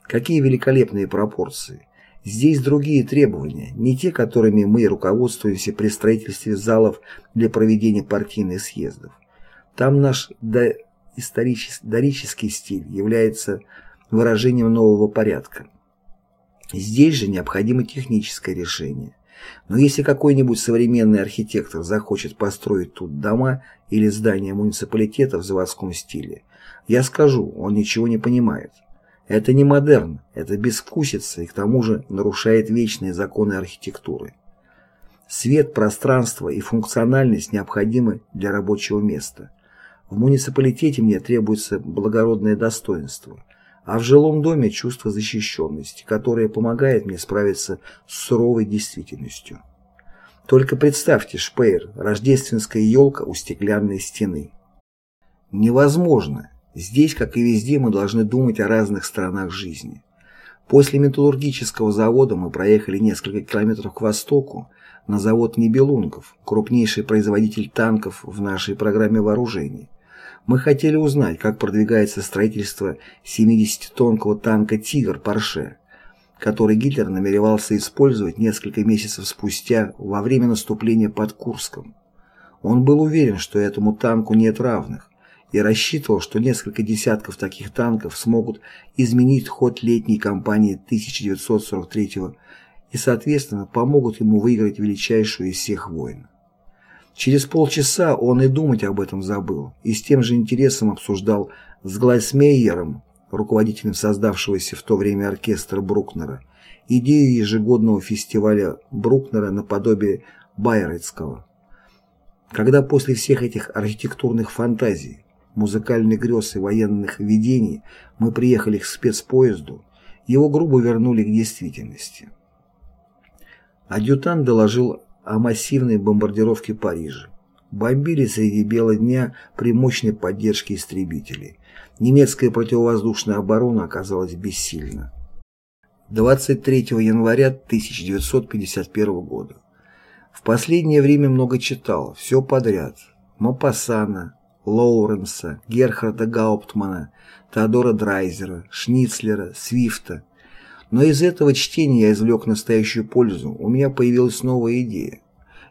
Какие великолепные пропорции! Здесь другие требования, не те, которыми мы руководствуемся при строительстве залов для проведения партийных съездов. Там наш доисторический стиль является выражением нового порядка. Здесь же необходимо техническое решение. Но если какой-нибудь современный архитектор захочет построить тут дома или здания муниципалитета в заводском стиле, Я скажу, он ничего не понимает. Это не модерн, это безвкусица и к тому же нарушает вечные законы архитектуры. Свет, пространство и функциональность необходимы для рабочего места. В муниципалитете мне требуется благородное достоинство, а в жилом доме чувство защищенности, которое помогает мне справиться с суровой действительностью. Только представьте, Шпеер, рождественская елка у стеклянной стены. Невозможно. Здесь, как и везде, мы должны думать о разных сторонах жизни. После металлургического завода мы проехали несколько километров к востоку на завод Нибелунгов, крупнейший производитель танков в нашей программе вооружений. Мы хотели узнать, как продвигается строительство 70-тонкого танка «Тигр» Порше, который Гитлер намеревался использовать несколько месяцев спустя во время наступления под Курском. Он был уверен, что этому танку нет равных, и рассчитывал, что несколько десятков таких танков смогут изменить ход летней кампании 1943 года и, соответственно, помогут ему выиграть величайшую из всех войн. Через полчаса он и думать об этом забыл, и с тем же интересом обсуждал с Глайсмейером, руководителем создавшегося в то время оркестра Брукнера, идею ежегодного фестиваля Брукнера наподобие Байрецкого. Когда после всех этих архитектурных фантазий, музыкальных грез и военных видений мы приехали к спецпоезду, его грубо вернули к действительности. Адъютант доложил о массивной бомбардировке Парижа. Бомбили среди бела дня при мощной поддержке истребителей. Немецкая противовоздушная оборона оказалась бессильна. 23 января 1951 года. В последнее время много читал, все подряд. Мапассана, Лоуренса, Герхарда Гауптмана, Теодора Драйзера, Шницлера, Свифта – но из этого чтения я извлек настоящую пользу, у меня появилась новая идея.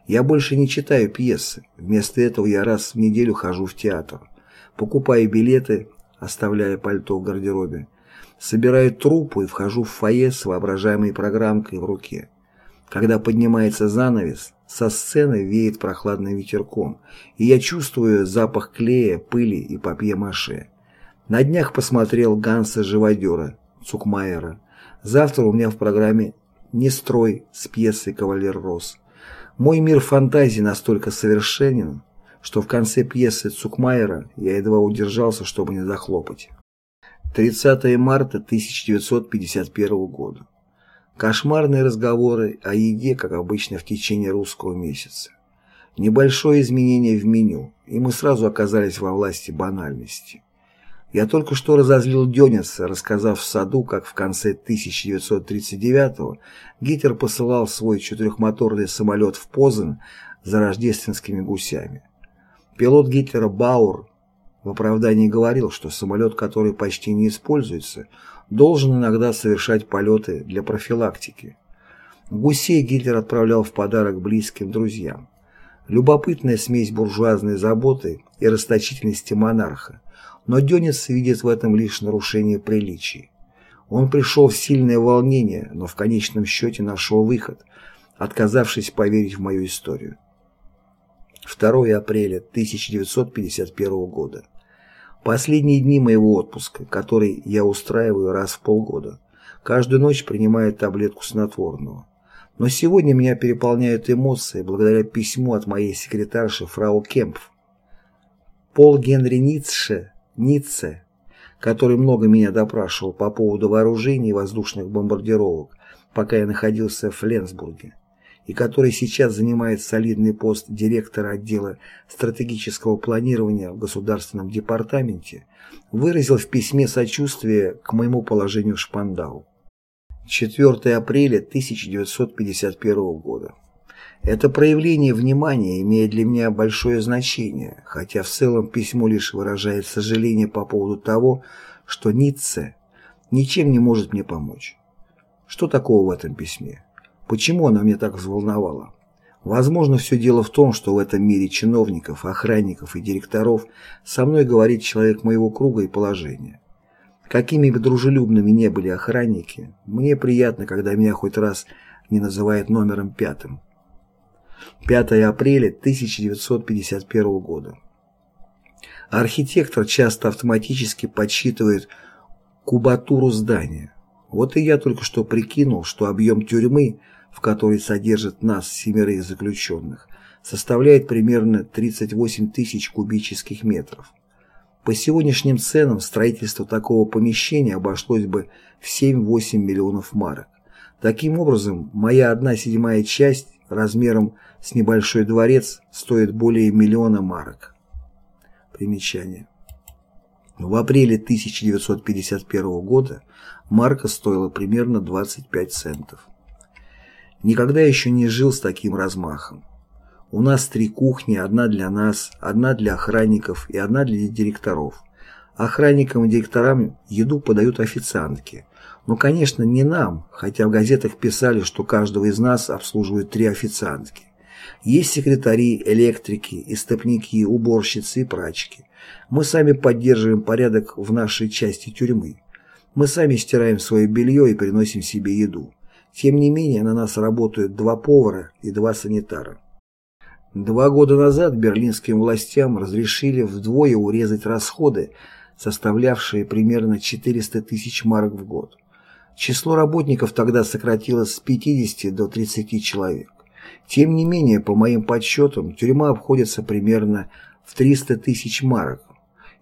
Я больше не читаю пьесы, вместо этого я раз в неделю хожу в театр. Покупаю билеты, оставляя пальто в гардеробе, собираю труппу и вхожу в фойе с воображаемой программкой в руке. Когда поднимается занавес, со сцены веет прохладным ветерком, и я чувствую запах клея, пыли и папье-маше. На днях посмотрел Ганса Живодера, Цукмайера, Завтра у меня в программе «Не строй» с пьесой «Кавалер Рос». Мой мир фантазии настолько совершенен, что в конце пьесы Цукмайера я едва удержался, чтобы не захлопать. 30 марта 1951 года. Кошмарные разговоры о еде, как обычно в течение русского месяца. Небольшое изменение в меню, и мы сразу оказались во власти банальности. Я только что разозлил Дёница, рассказав в саду, как в конце 1939-го Гитлер посылал свой четырехмоторный самолет в Позан за рождественскими гусями. Пилот Гитлера Баур в оправдании говорил, что самолет, который почти не используется, должен иногда совершать полеты для профилактики. Гусей Гитлер отправлял в подарок близким друзьям. Любопытная смесь буржуазной заботы и расточительности монарха, но Дёнец видит в этом лишь нарушение приличий. Он пришел в сильное волнение, но в конечном счете нашел выход, отказавшись поверить в мою историю. 2 апреля 1951 года. Последние дни моего отпуска, который я устраиваю раз в полгода. Каждую ночь принимаю таблетку снотворного. Но сегодня меня переполняют эмоции благодаря письму от моей секретарши фрау Кемпф. Пол Генри Ницше Ницце, который много меня допрашивал по поводу вооружений и воздушных бомбардировок, пока я находился в Фленсбурге, и который сейчас занимает солидный пост директора отдела стратегического планирования в Государственном департаменте, выразил в письме сочувствие к моему положению в Шпандау. 4 апреля 1951 года. Это проявление внимания имеет для меня большое значение, хотя в целом письмо лишь выражает сожаление по поводу того, что Ницце ничем не может мне помочь. Что такого в этом письме? Почему оно меня так взволновало? Возможно, все дело в том, что в этом мире чиновников, охранников и директоров со мной говорит человек моего круга и положения. Какими бы дружелюбными не были охранники, мне приятно, когда меня хоть раз не называют номером пятым. 5 апреля 1951 года. Архитектор часто автоматически подсчитывает кубатуру здания. Вот и я только что прикинул, что объем тюрьмы, в которой содержат нас, семерых заключенных, составляет примерно 38 тысяч кубических метров. По сегодняшним ценам строительство такого помещения обошлось бы в 7-8 миллионов марок. Таким образом, моя одна седьмая часть размером с небольшой дворец стоит более миллиона марок. Примечание. В апреле 1951 года марка стоила примерно 25 центов. Никогда еще не жил с таким размахом. У нас три кухни, одна для нас, одна для охранников и одна для директоров. Охранникам и директорам еду подают официантки. Но, конечно, не нам, хотя в газетах писали, что каждого из нас обслуживают три официантки. Есть секретари, электрики, истопники, уборщицы и прачки. Мы сами поддерживаем порядок в нашей части тюрьмы. Мы сами стираем свое белье и приносим себе еду. Тем не менее, на нас работают два повара и два санитара. Два года назад берлинским властям разрешили вдвое урезать расходы, составлявшие примерно 400 тысяч марок в год. Число работников тогда сократилось с 50 до 30 человек. Тем не менее, по моим подсчетам, тюрьма обходится примерно в 300 тысяч марок.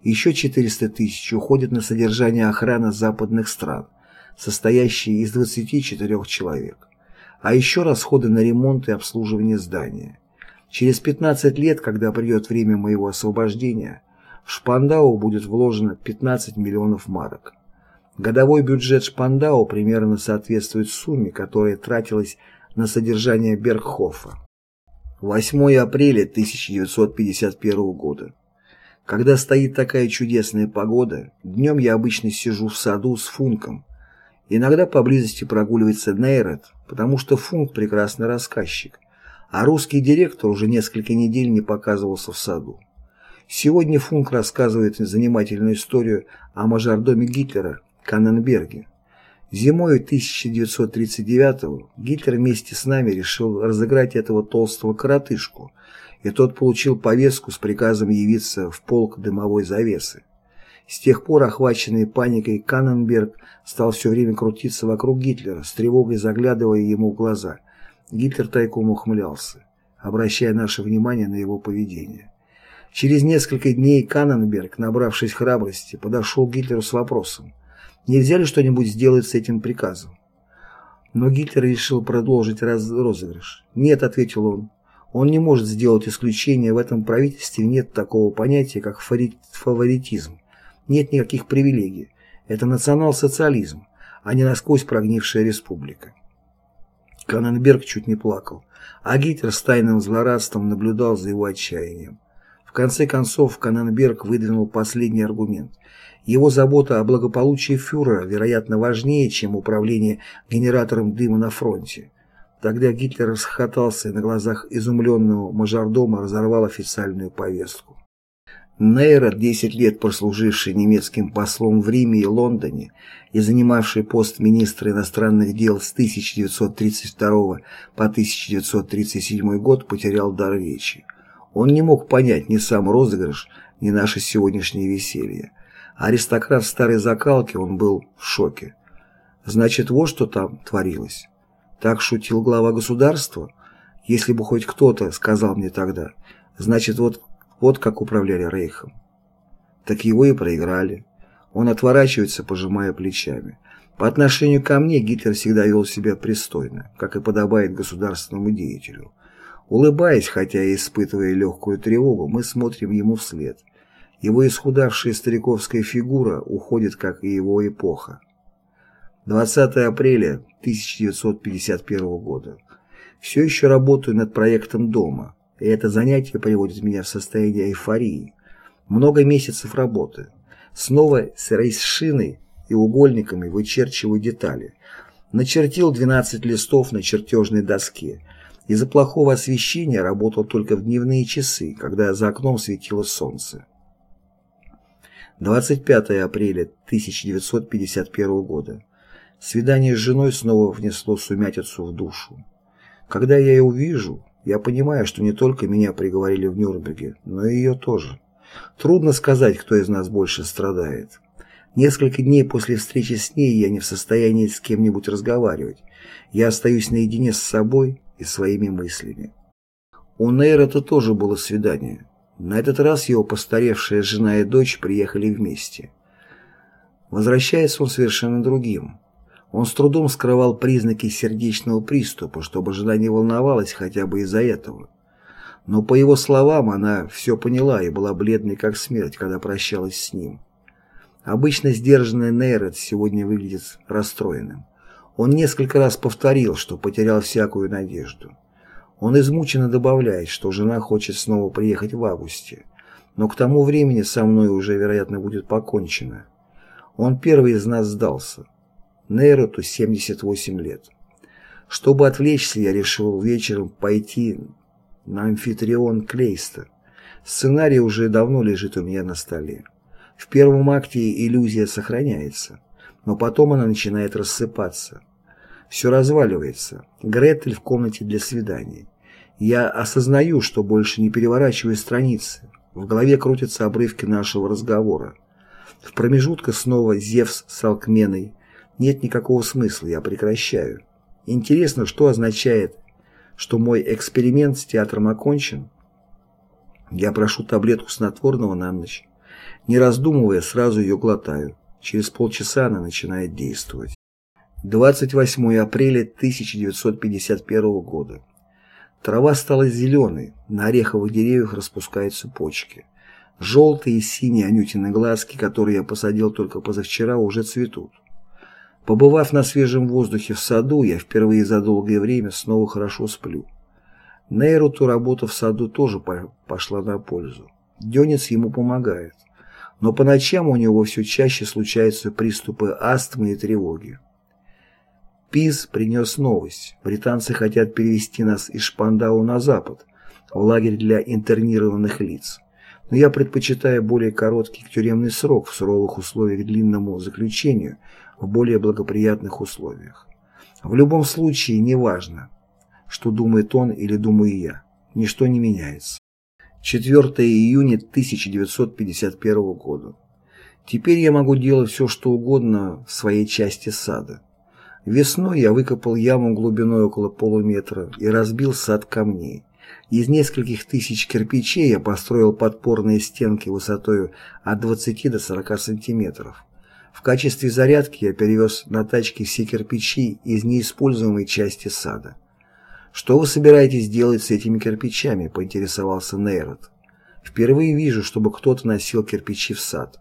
Еще 400 тысяч уходят на содержание охраны западных стран, состоящей из 24 человек. А еще расходы на ремонт и обслуживание здания. Через 15 лет, когда придет время моего освобождения, в Шпандау будет вложено 15 миллионов марок. Годовой бюджет Шпандау примерно соответствует сумме, которая тратилась на содержание Бергхофа. 8 апреля 1951 года. Когда стоит такая чудесная погода, днем я обычно сижу в саду с Функом. Иногда поблизости прогуливается Нейрот, потому что Функ прекрасный рассказчик а русский директор уже несколько недель не показывался в саду. Сегодня Функ рассказывает занимательную историю о мажордоме Гитлера Канненберге. Зимой 1939-го Гитлер вместе с нами решил разыграть этого толстого коротышку, и тот получил повестку с приказом явиться в полк дымовой завесы. С тех пор, охваченный паникой, Канненберг стал все время крутиться вокруг Гитлера, с тревогой заглядывая ему в глаза – Гитлер тайком ухмылялся, обращая наше внимание на его поведение. Через несколько дней Канненберг, набравшись храбрости, подошел к Гитлеру с вопросом, нельзя ли что-нибудь сделать с этим приказом. Но Гитлер решил продолжить раз розыгрыш. «Нет», — ответил он, — «он не может сделать исключение, в этом правительстве нет такого понятия, как фаворитизм, нет никаких привилегий. Это национал-социализм, а не насквозь прогнившая республика». Канненберг чуть не плакал, а Гитлер с тайным злорадством наблюдал за его отчаянием. В конце концов, Канненберг выдвинул последний аргумент. Его забота о благополучии фюрера, вероятно, важнее, чем управление генератором дыма на фронте. Тогда Гитлер расхохотался и на глазах изумленного мажордома разорвал официальную повестку. Нейра, 10 лет прослуживший немецким послом в Риме и Лондоне и занимавший пост министра иностранных дел с 1932 по 1937 год, потерял дар речи. Он не мог понять ни сам розыгрыш, ни наше сегодняшнее веселье. Аристократ старой закалки, он был в шоке. Значит, вот что там творилось. Так шутил глава государства? Если бы хоть кто-то сказал мне тогда, значит, вот вот как управляли Рейхом. Так его и проиграли. Он отворачивается, пожимая плечами. По отношению ко мне Гитлер всегда вел себя пристойно, как и подобает государственному деятелю. Улыбаясь, хотя и испытывая легкую тревогу, мы смотрим ему вслед. Его исхудавшая стариковская фигура уходит, как и его эпоха. 20 апреля 1951 года. Все еще работаю над проектом дома и это занятие приводит меня в состояние эйфории. Много месяцев работы. Снова с рейсшиной и угольниками вычерчиваю детали. Начертил 12 листов на чертежной доске. Из-за плохого освещения работал только в дневные часы, когда за окном светило солнце. 25 апреля 1951 года. Свидание с женой снова внесло сумятицу в душу. Когда я ее увижу, я понимаю, что не только меня приговорили в Нюрнберге, но и ее тоже. Трудно сказать, кто из нас больше страдает. Несколько дней после встречи с ней я не в состоянии с кем-нибудь разговаривать. Я остаюсь наедине с собой и своими мыслями. У Нейра-то тоже было свидание. На этот раз его постаревшая жена и дочь приехали вместе. Возвращается он совершенно другим. Он с трудом скрывал признаки сердечного приступа, чтобы жена не волновалась хотя бы из-за этого. Но по его словам она все поняла и была бледной как смерть, когда прощалась с ним. Обычно сдержанный Нейрот сегодня выглядит расстроенным. Он несколько раз повторил, что потерял всякую надежду. Он измученно добавляет, что жена хочет снова приехать в августе, но к тому времени со мной уже, вероятно, будет покончено. Он первый из нас сдался. Нейроту 78 лет. Чтобы отвлечься, я решил вечером пойти на амфитрион Клейста. Сценарий уже давно лежит у меня на столе. В первом акте иллюзия сохраняется, но потом она начинает рассыпаться. Все разваливается. Гретель в комнате для свиданий. Я осознаю, что больше не переворачиваю страницы. В голове крутятся обрывки нашего разговора. В промежутках снова Зевс с Алкменой. Нет никакого смысла, я прекращаю. Интересно, что означает, что мой эксперимент с театром окончен? Я прошу таблетку снотворного на ночь. Не раздумывая, сразу ее глотаю. Через полчаса она начинает действовать. 28 апреля 1951 года. Трава стала зеленой, на ореховых деревьях распускаются почки. Желтые и синие анютины глазки, которые я посадил только позавчера, уже цветут. Побывав на свежем воздухе в саду, я впервые за долгое время снова хорошо сплю. Нейруту работа в саду тоже пошла на пользу. Денец ему помогает но по ночам у него все чаще случаются приступы астмы и тревоги. ПИЗ принес новость. Британцы хотят перевести нас из Шпандау на запад, в лагерь для интернированных лиц. Но я предпочитаю более короткий тюремный срок в суровых условиях длинному заключению в более благоприятных условиях. В любом случае, неважно, что думает он или думаю я, ничто не меняется. 4 июня 1951 года. Теперь я могу делать все, что угодно в своей части сада. Весной я выкопал яму глубиной около полуметра и разбил сад камней. Из нескольких тысяч кирпичей я построил подпорные стенки высотой от 20 до 40 сантиметров. В качестве зарядки я перевез на тачке все кирпичи из неиспользуемой части сада. «Что вы собираетесь делать с этими кирпичами?» – поинтересовался Нейрот. «Впервые вижу, чтобы кто-то носил кирпичи в сад.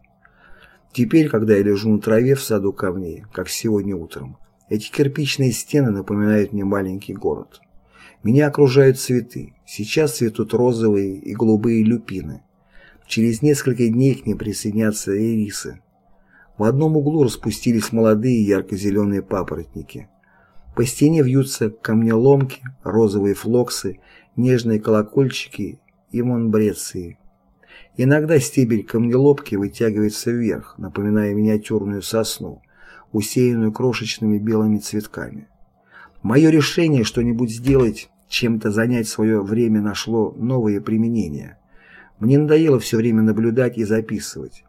Теперь, когда я лежу на траве в саду камней, как сегодня утром, эти кирпичные стены напоминают мне маленький город. Меня окружают цветы. Сейчас цветут розовые и голубые люпины. Через несколько дней к ним присоединятся ирисы. В одном углу распустились молодые ярко-зеленые папоротники. По стене вьются камнеломки, розовые флоксы, нежные колокольчики и монбреции. Иногда стебель камнелопки вытягивается вверх, напоминая миниатюрную сосну, усеянную крошечными белыми цветками. Мое решение что-нибудь сделать, чем-то занять свое время нашло новые применения. Мне надоело все время наблюдать и записывать,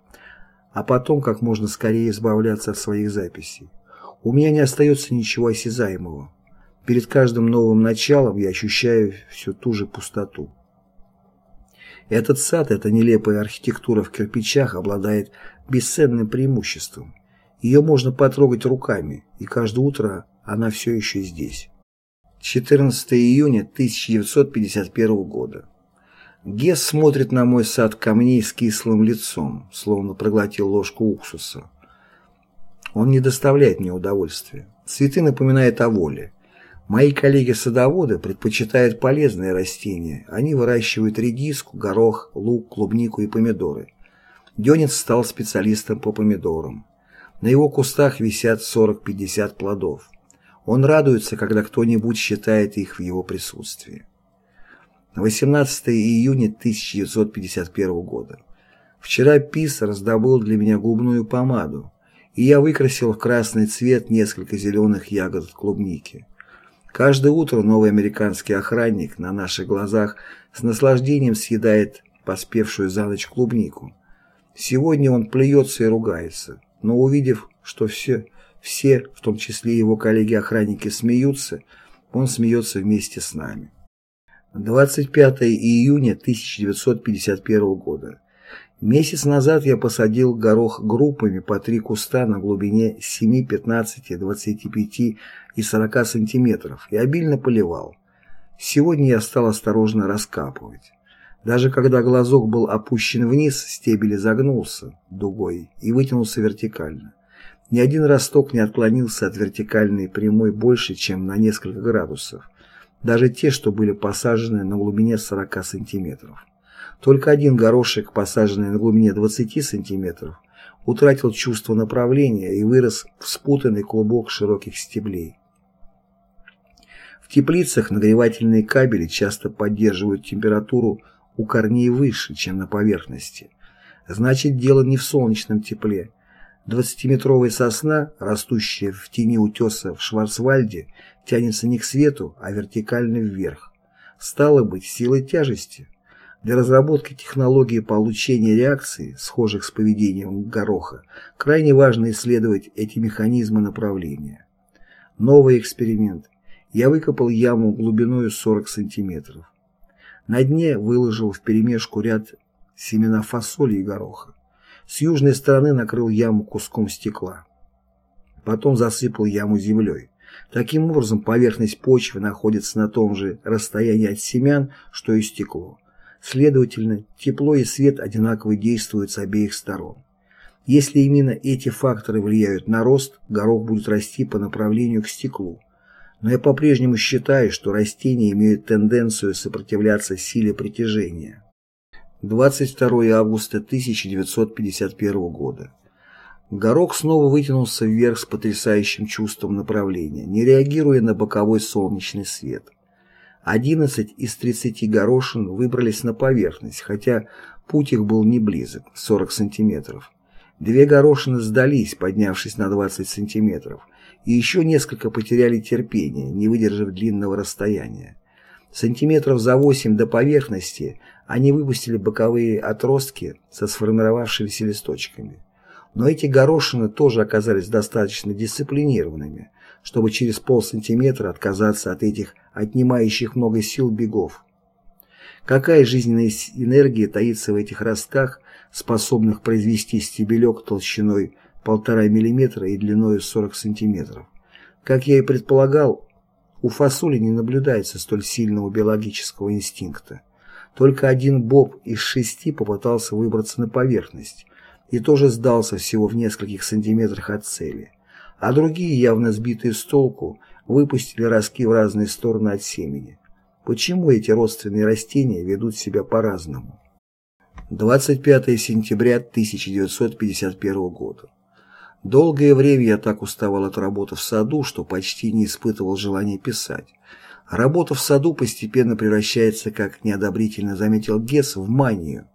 а потом как можно скорее избавляться от своих записей. У меня не остается ничего осязаемого. Перед каждым новым началом я ощущаю всю ту же пустоту. Этот сад, эта нелепая архитектура в кирпичах обладает бесценным преимуществом. Ее можно потрогать руками, и каждое утро она все еще здесь. 14 июня 1951 года. Гесс смотрит на мой сад камней с кислым лицом, словно проглотил ложку уксуса. Он не доставляет мне удовольствия. Цветы напоминают о воле. Мои коллеги-садоводы предпочитают полезные растения. Они выращивают редиску, горох, лук, клубнику и помидоры. Денец стал специалистом по помидорам. На его кустах висят 40-50 плодов. Он радуется, когда кто-нибудь считает их в его присутствии. 18 июня 1951 года. Вчера Пис раздобыл для меня губную помаду и я выкрасил в красный цвет несколько зеленых ягод клубники. Каждое утро новый американский охранник на наших глазах с наслаждением съедает поспевшую за ночь клубнику. Сегодня он плюется и ругается, но увидев, что все, все, в том числе его коллеги-охранники, смеются, он смеется вместе с нами. 25 июня 1951 года. Месяц назад я посадил горох группами по три куста на глубине 7, 15, 25 и 40 сантиметров и обильно поливал. Сегодня я стал осторожно раскапывать. Даже когда глазок был опущен вниз, стебель изогнулся дугой и вытянулся вертикально. Ни один росток не отклонился от вертикальной прямой больше, чем на несколько градусов. Даже те, что были посажены на глубине 40 сантиметров. Только один горошек, посаженный на глубине 20 см, утратил чувство направления и вырос в спутанный клубок широких стеблей. В теплицах нагревательные кабели часто поддерживают температуру у корней выше, чем на поверхности. Значит, дело не в солнечном тепле. Двадцатиметровая сосна, растущая в тени утеса в Шварцвальде, тянется не к свету, а вертикально вверх. Стало быть, силой тяжести. Для разработки технологии получения реакций, схожих с поведением гороха, крайне важно исследовать эти механизмы направления. Новый эксперимент. Я выкопал яму глубиной 40 сантиметров. На дне выложил вперемешку ряд семена фасоли и гороха. С южной стороны накрыл яму куском стекла. Потом засыпал яму землей. Таким образом, поверхность почвы находится на том же расстоянии от семян, что и стекло. Следовательно, тепло и свет одинаково действуют с обеих сторон. Если именно эти факторы влияют на рост, горох будет расти по направлению к стеклу. Но я по-прежнему считаю, что растения имеют тенденцию сопротивляться силе притяжения. 22 августа 1951 года. Горох снова вытянулся вверх с потрясающим чувством направления, не реагируя на боковой солнечный свет. 11 из 30 горошин выбрались на поверхность, хотя путь их был не близок, 40 сантиметров. Две горошины сдались, поднявшись на 20 сантиметров, и еще несколько потеряли терпение, не выдержав длинного расстояния. Сантиметров за 8 до поверхности они выпустили боковые отростки со сформировавшимися листочками. Но эти горошины тоже оказались достаточно дисциплинированными, чтобы через полсантиметра отказаться от этих отнимающих много сил бегов. Какая жизненная энергия таится в этих ростках, способных произвести стебелек толщиной 1,5 мм и длиной 40 см? Как я и предполагал, у фасоли не наблюдается столь сильного биологического инстинкта. Только один боб из шести попытался выбраться на поверхность и тоже сдался всего в нескольких сантиметрах от цели а другие, явно сбитые с толку, выпустили ростки в разные стороны от семени. Почему эти родственные растения ведут себя по-разному? 25 сентября 1951 года. Долгое время я так уставал от работы в саду, что почти не испытывал желания писать. Работа в саду постепенно превращается, как неодобрительно заметил Гесс, в манию.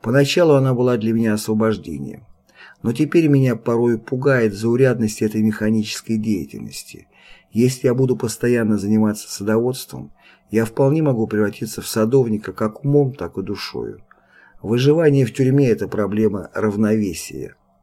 Поначалу она была для меня освобождением. Но теперь меня порой пугает заурядность этой механической деятельности. Если я буду постоянно заниматься садоводством, я вполне могу превратиться в садовника как умом, так и душою. Выживание в тюрьме – это проблема равновесия.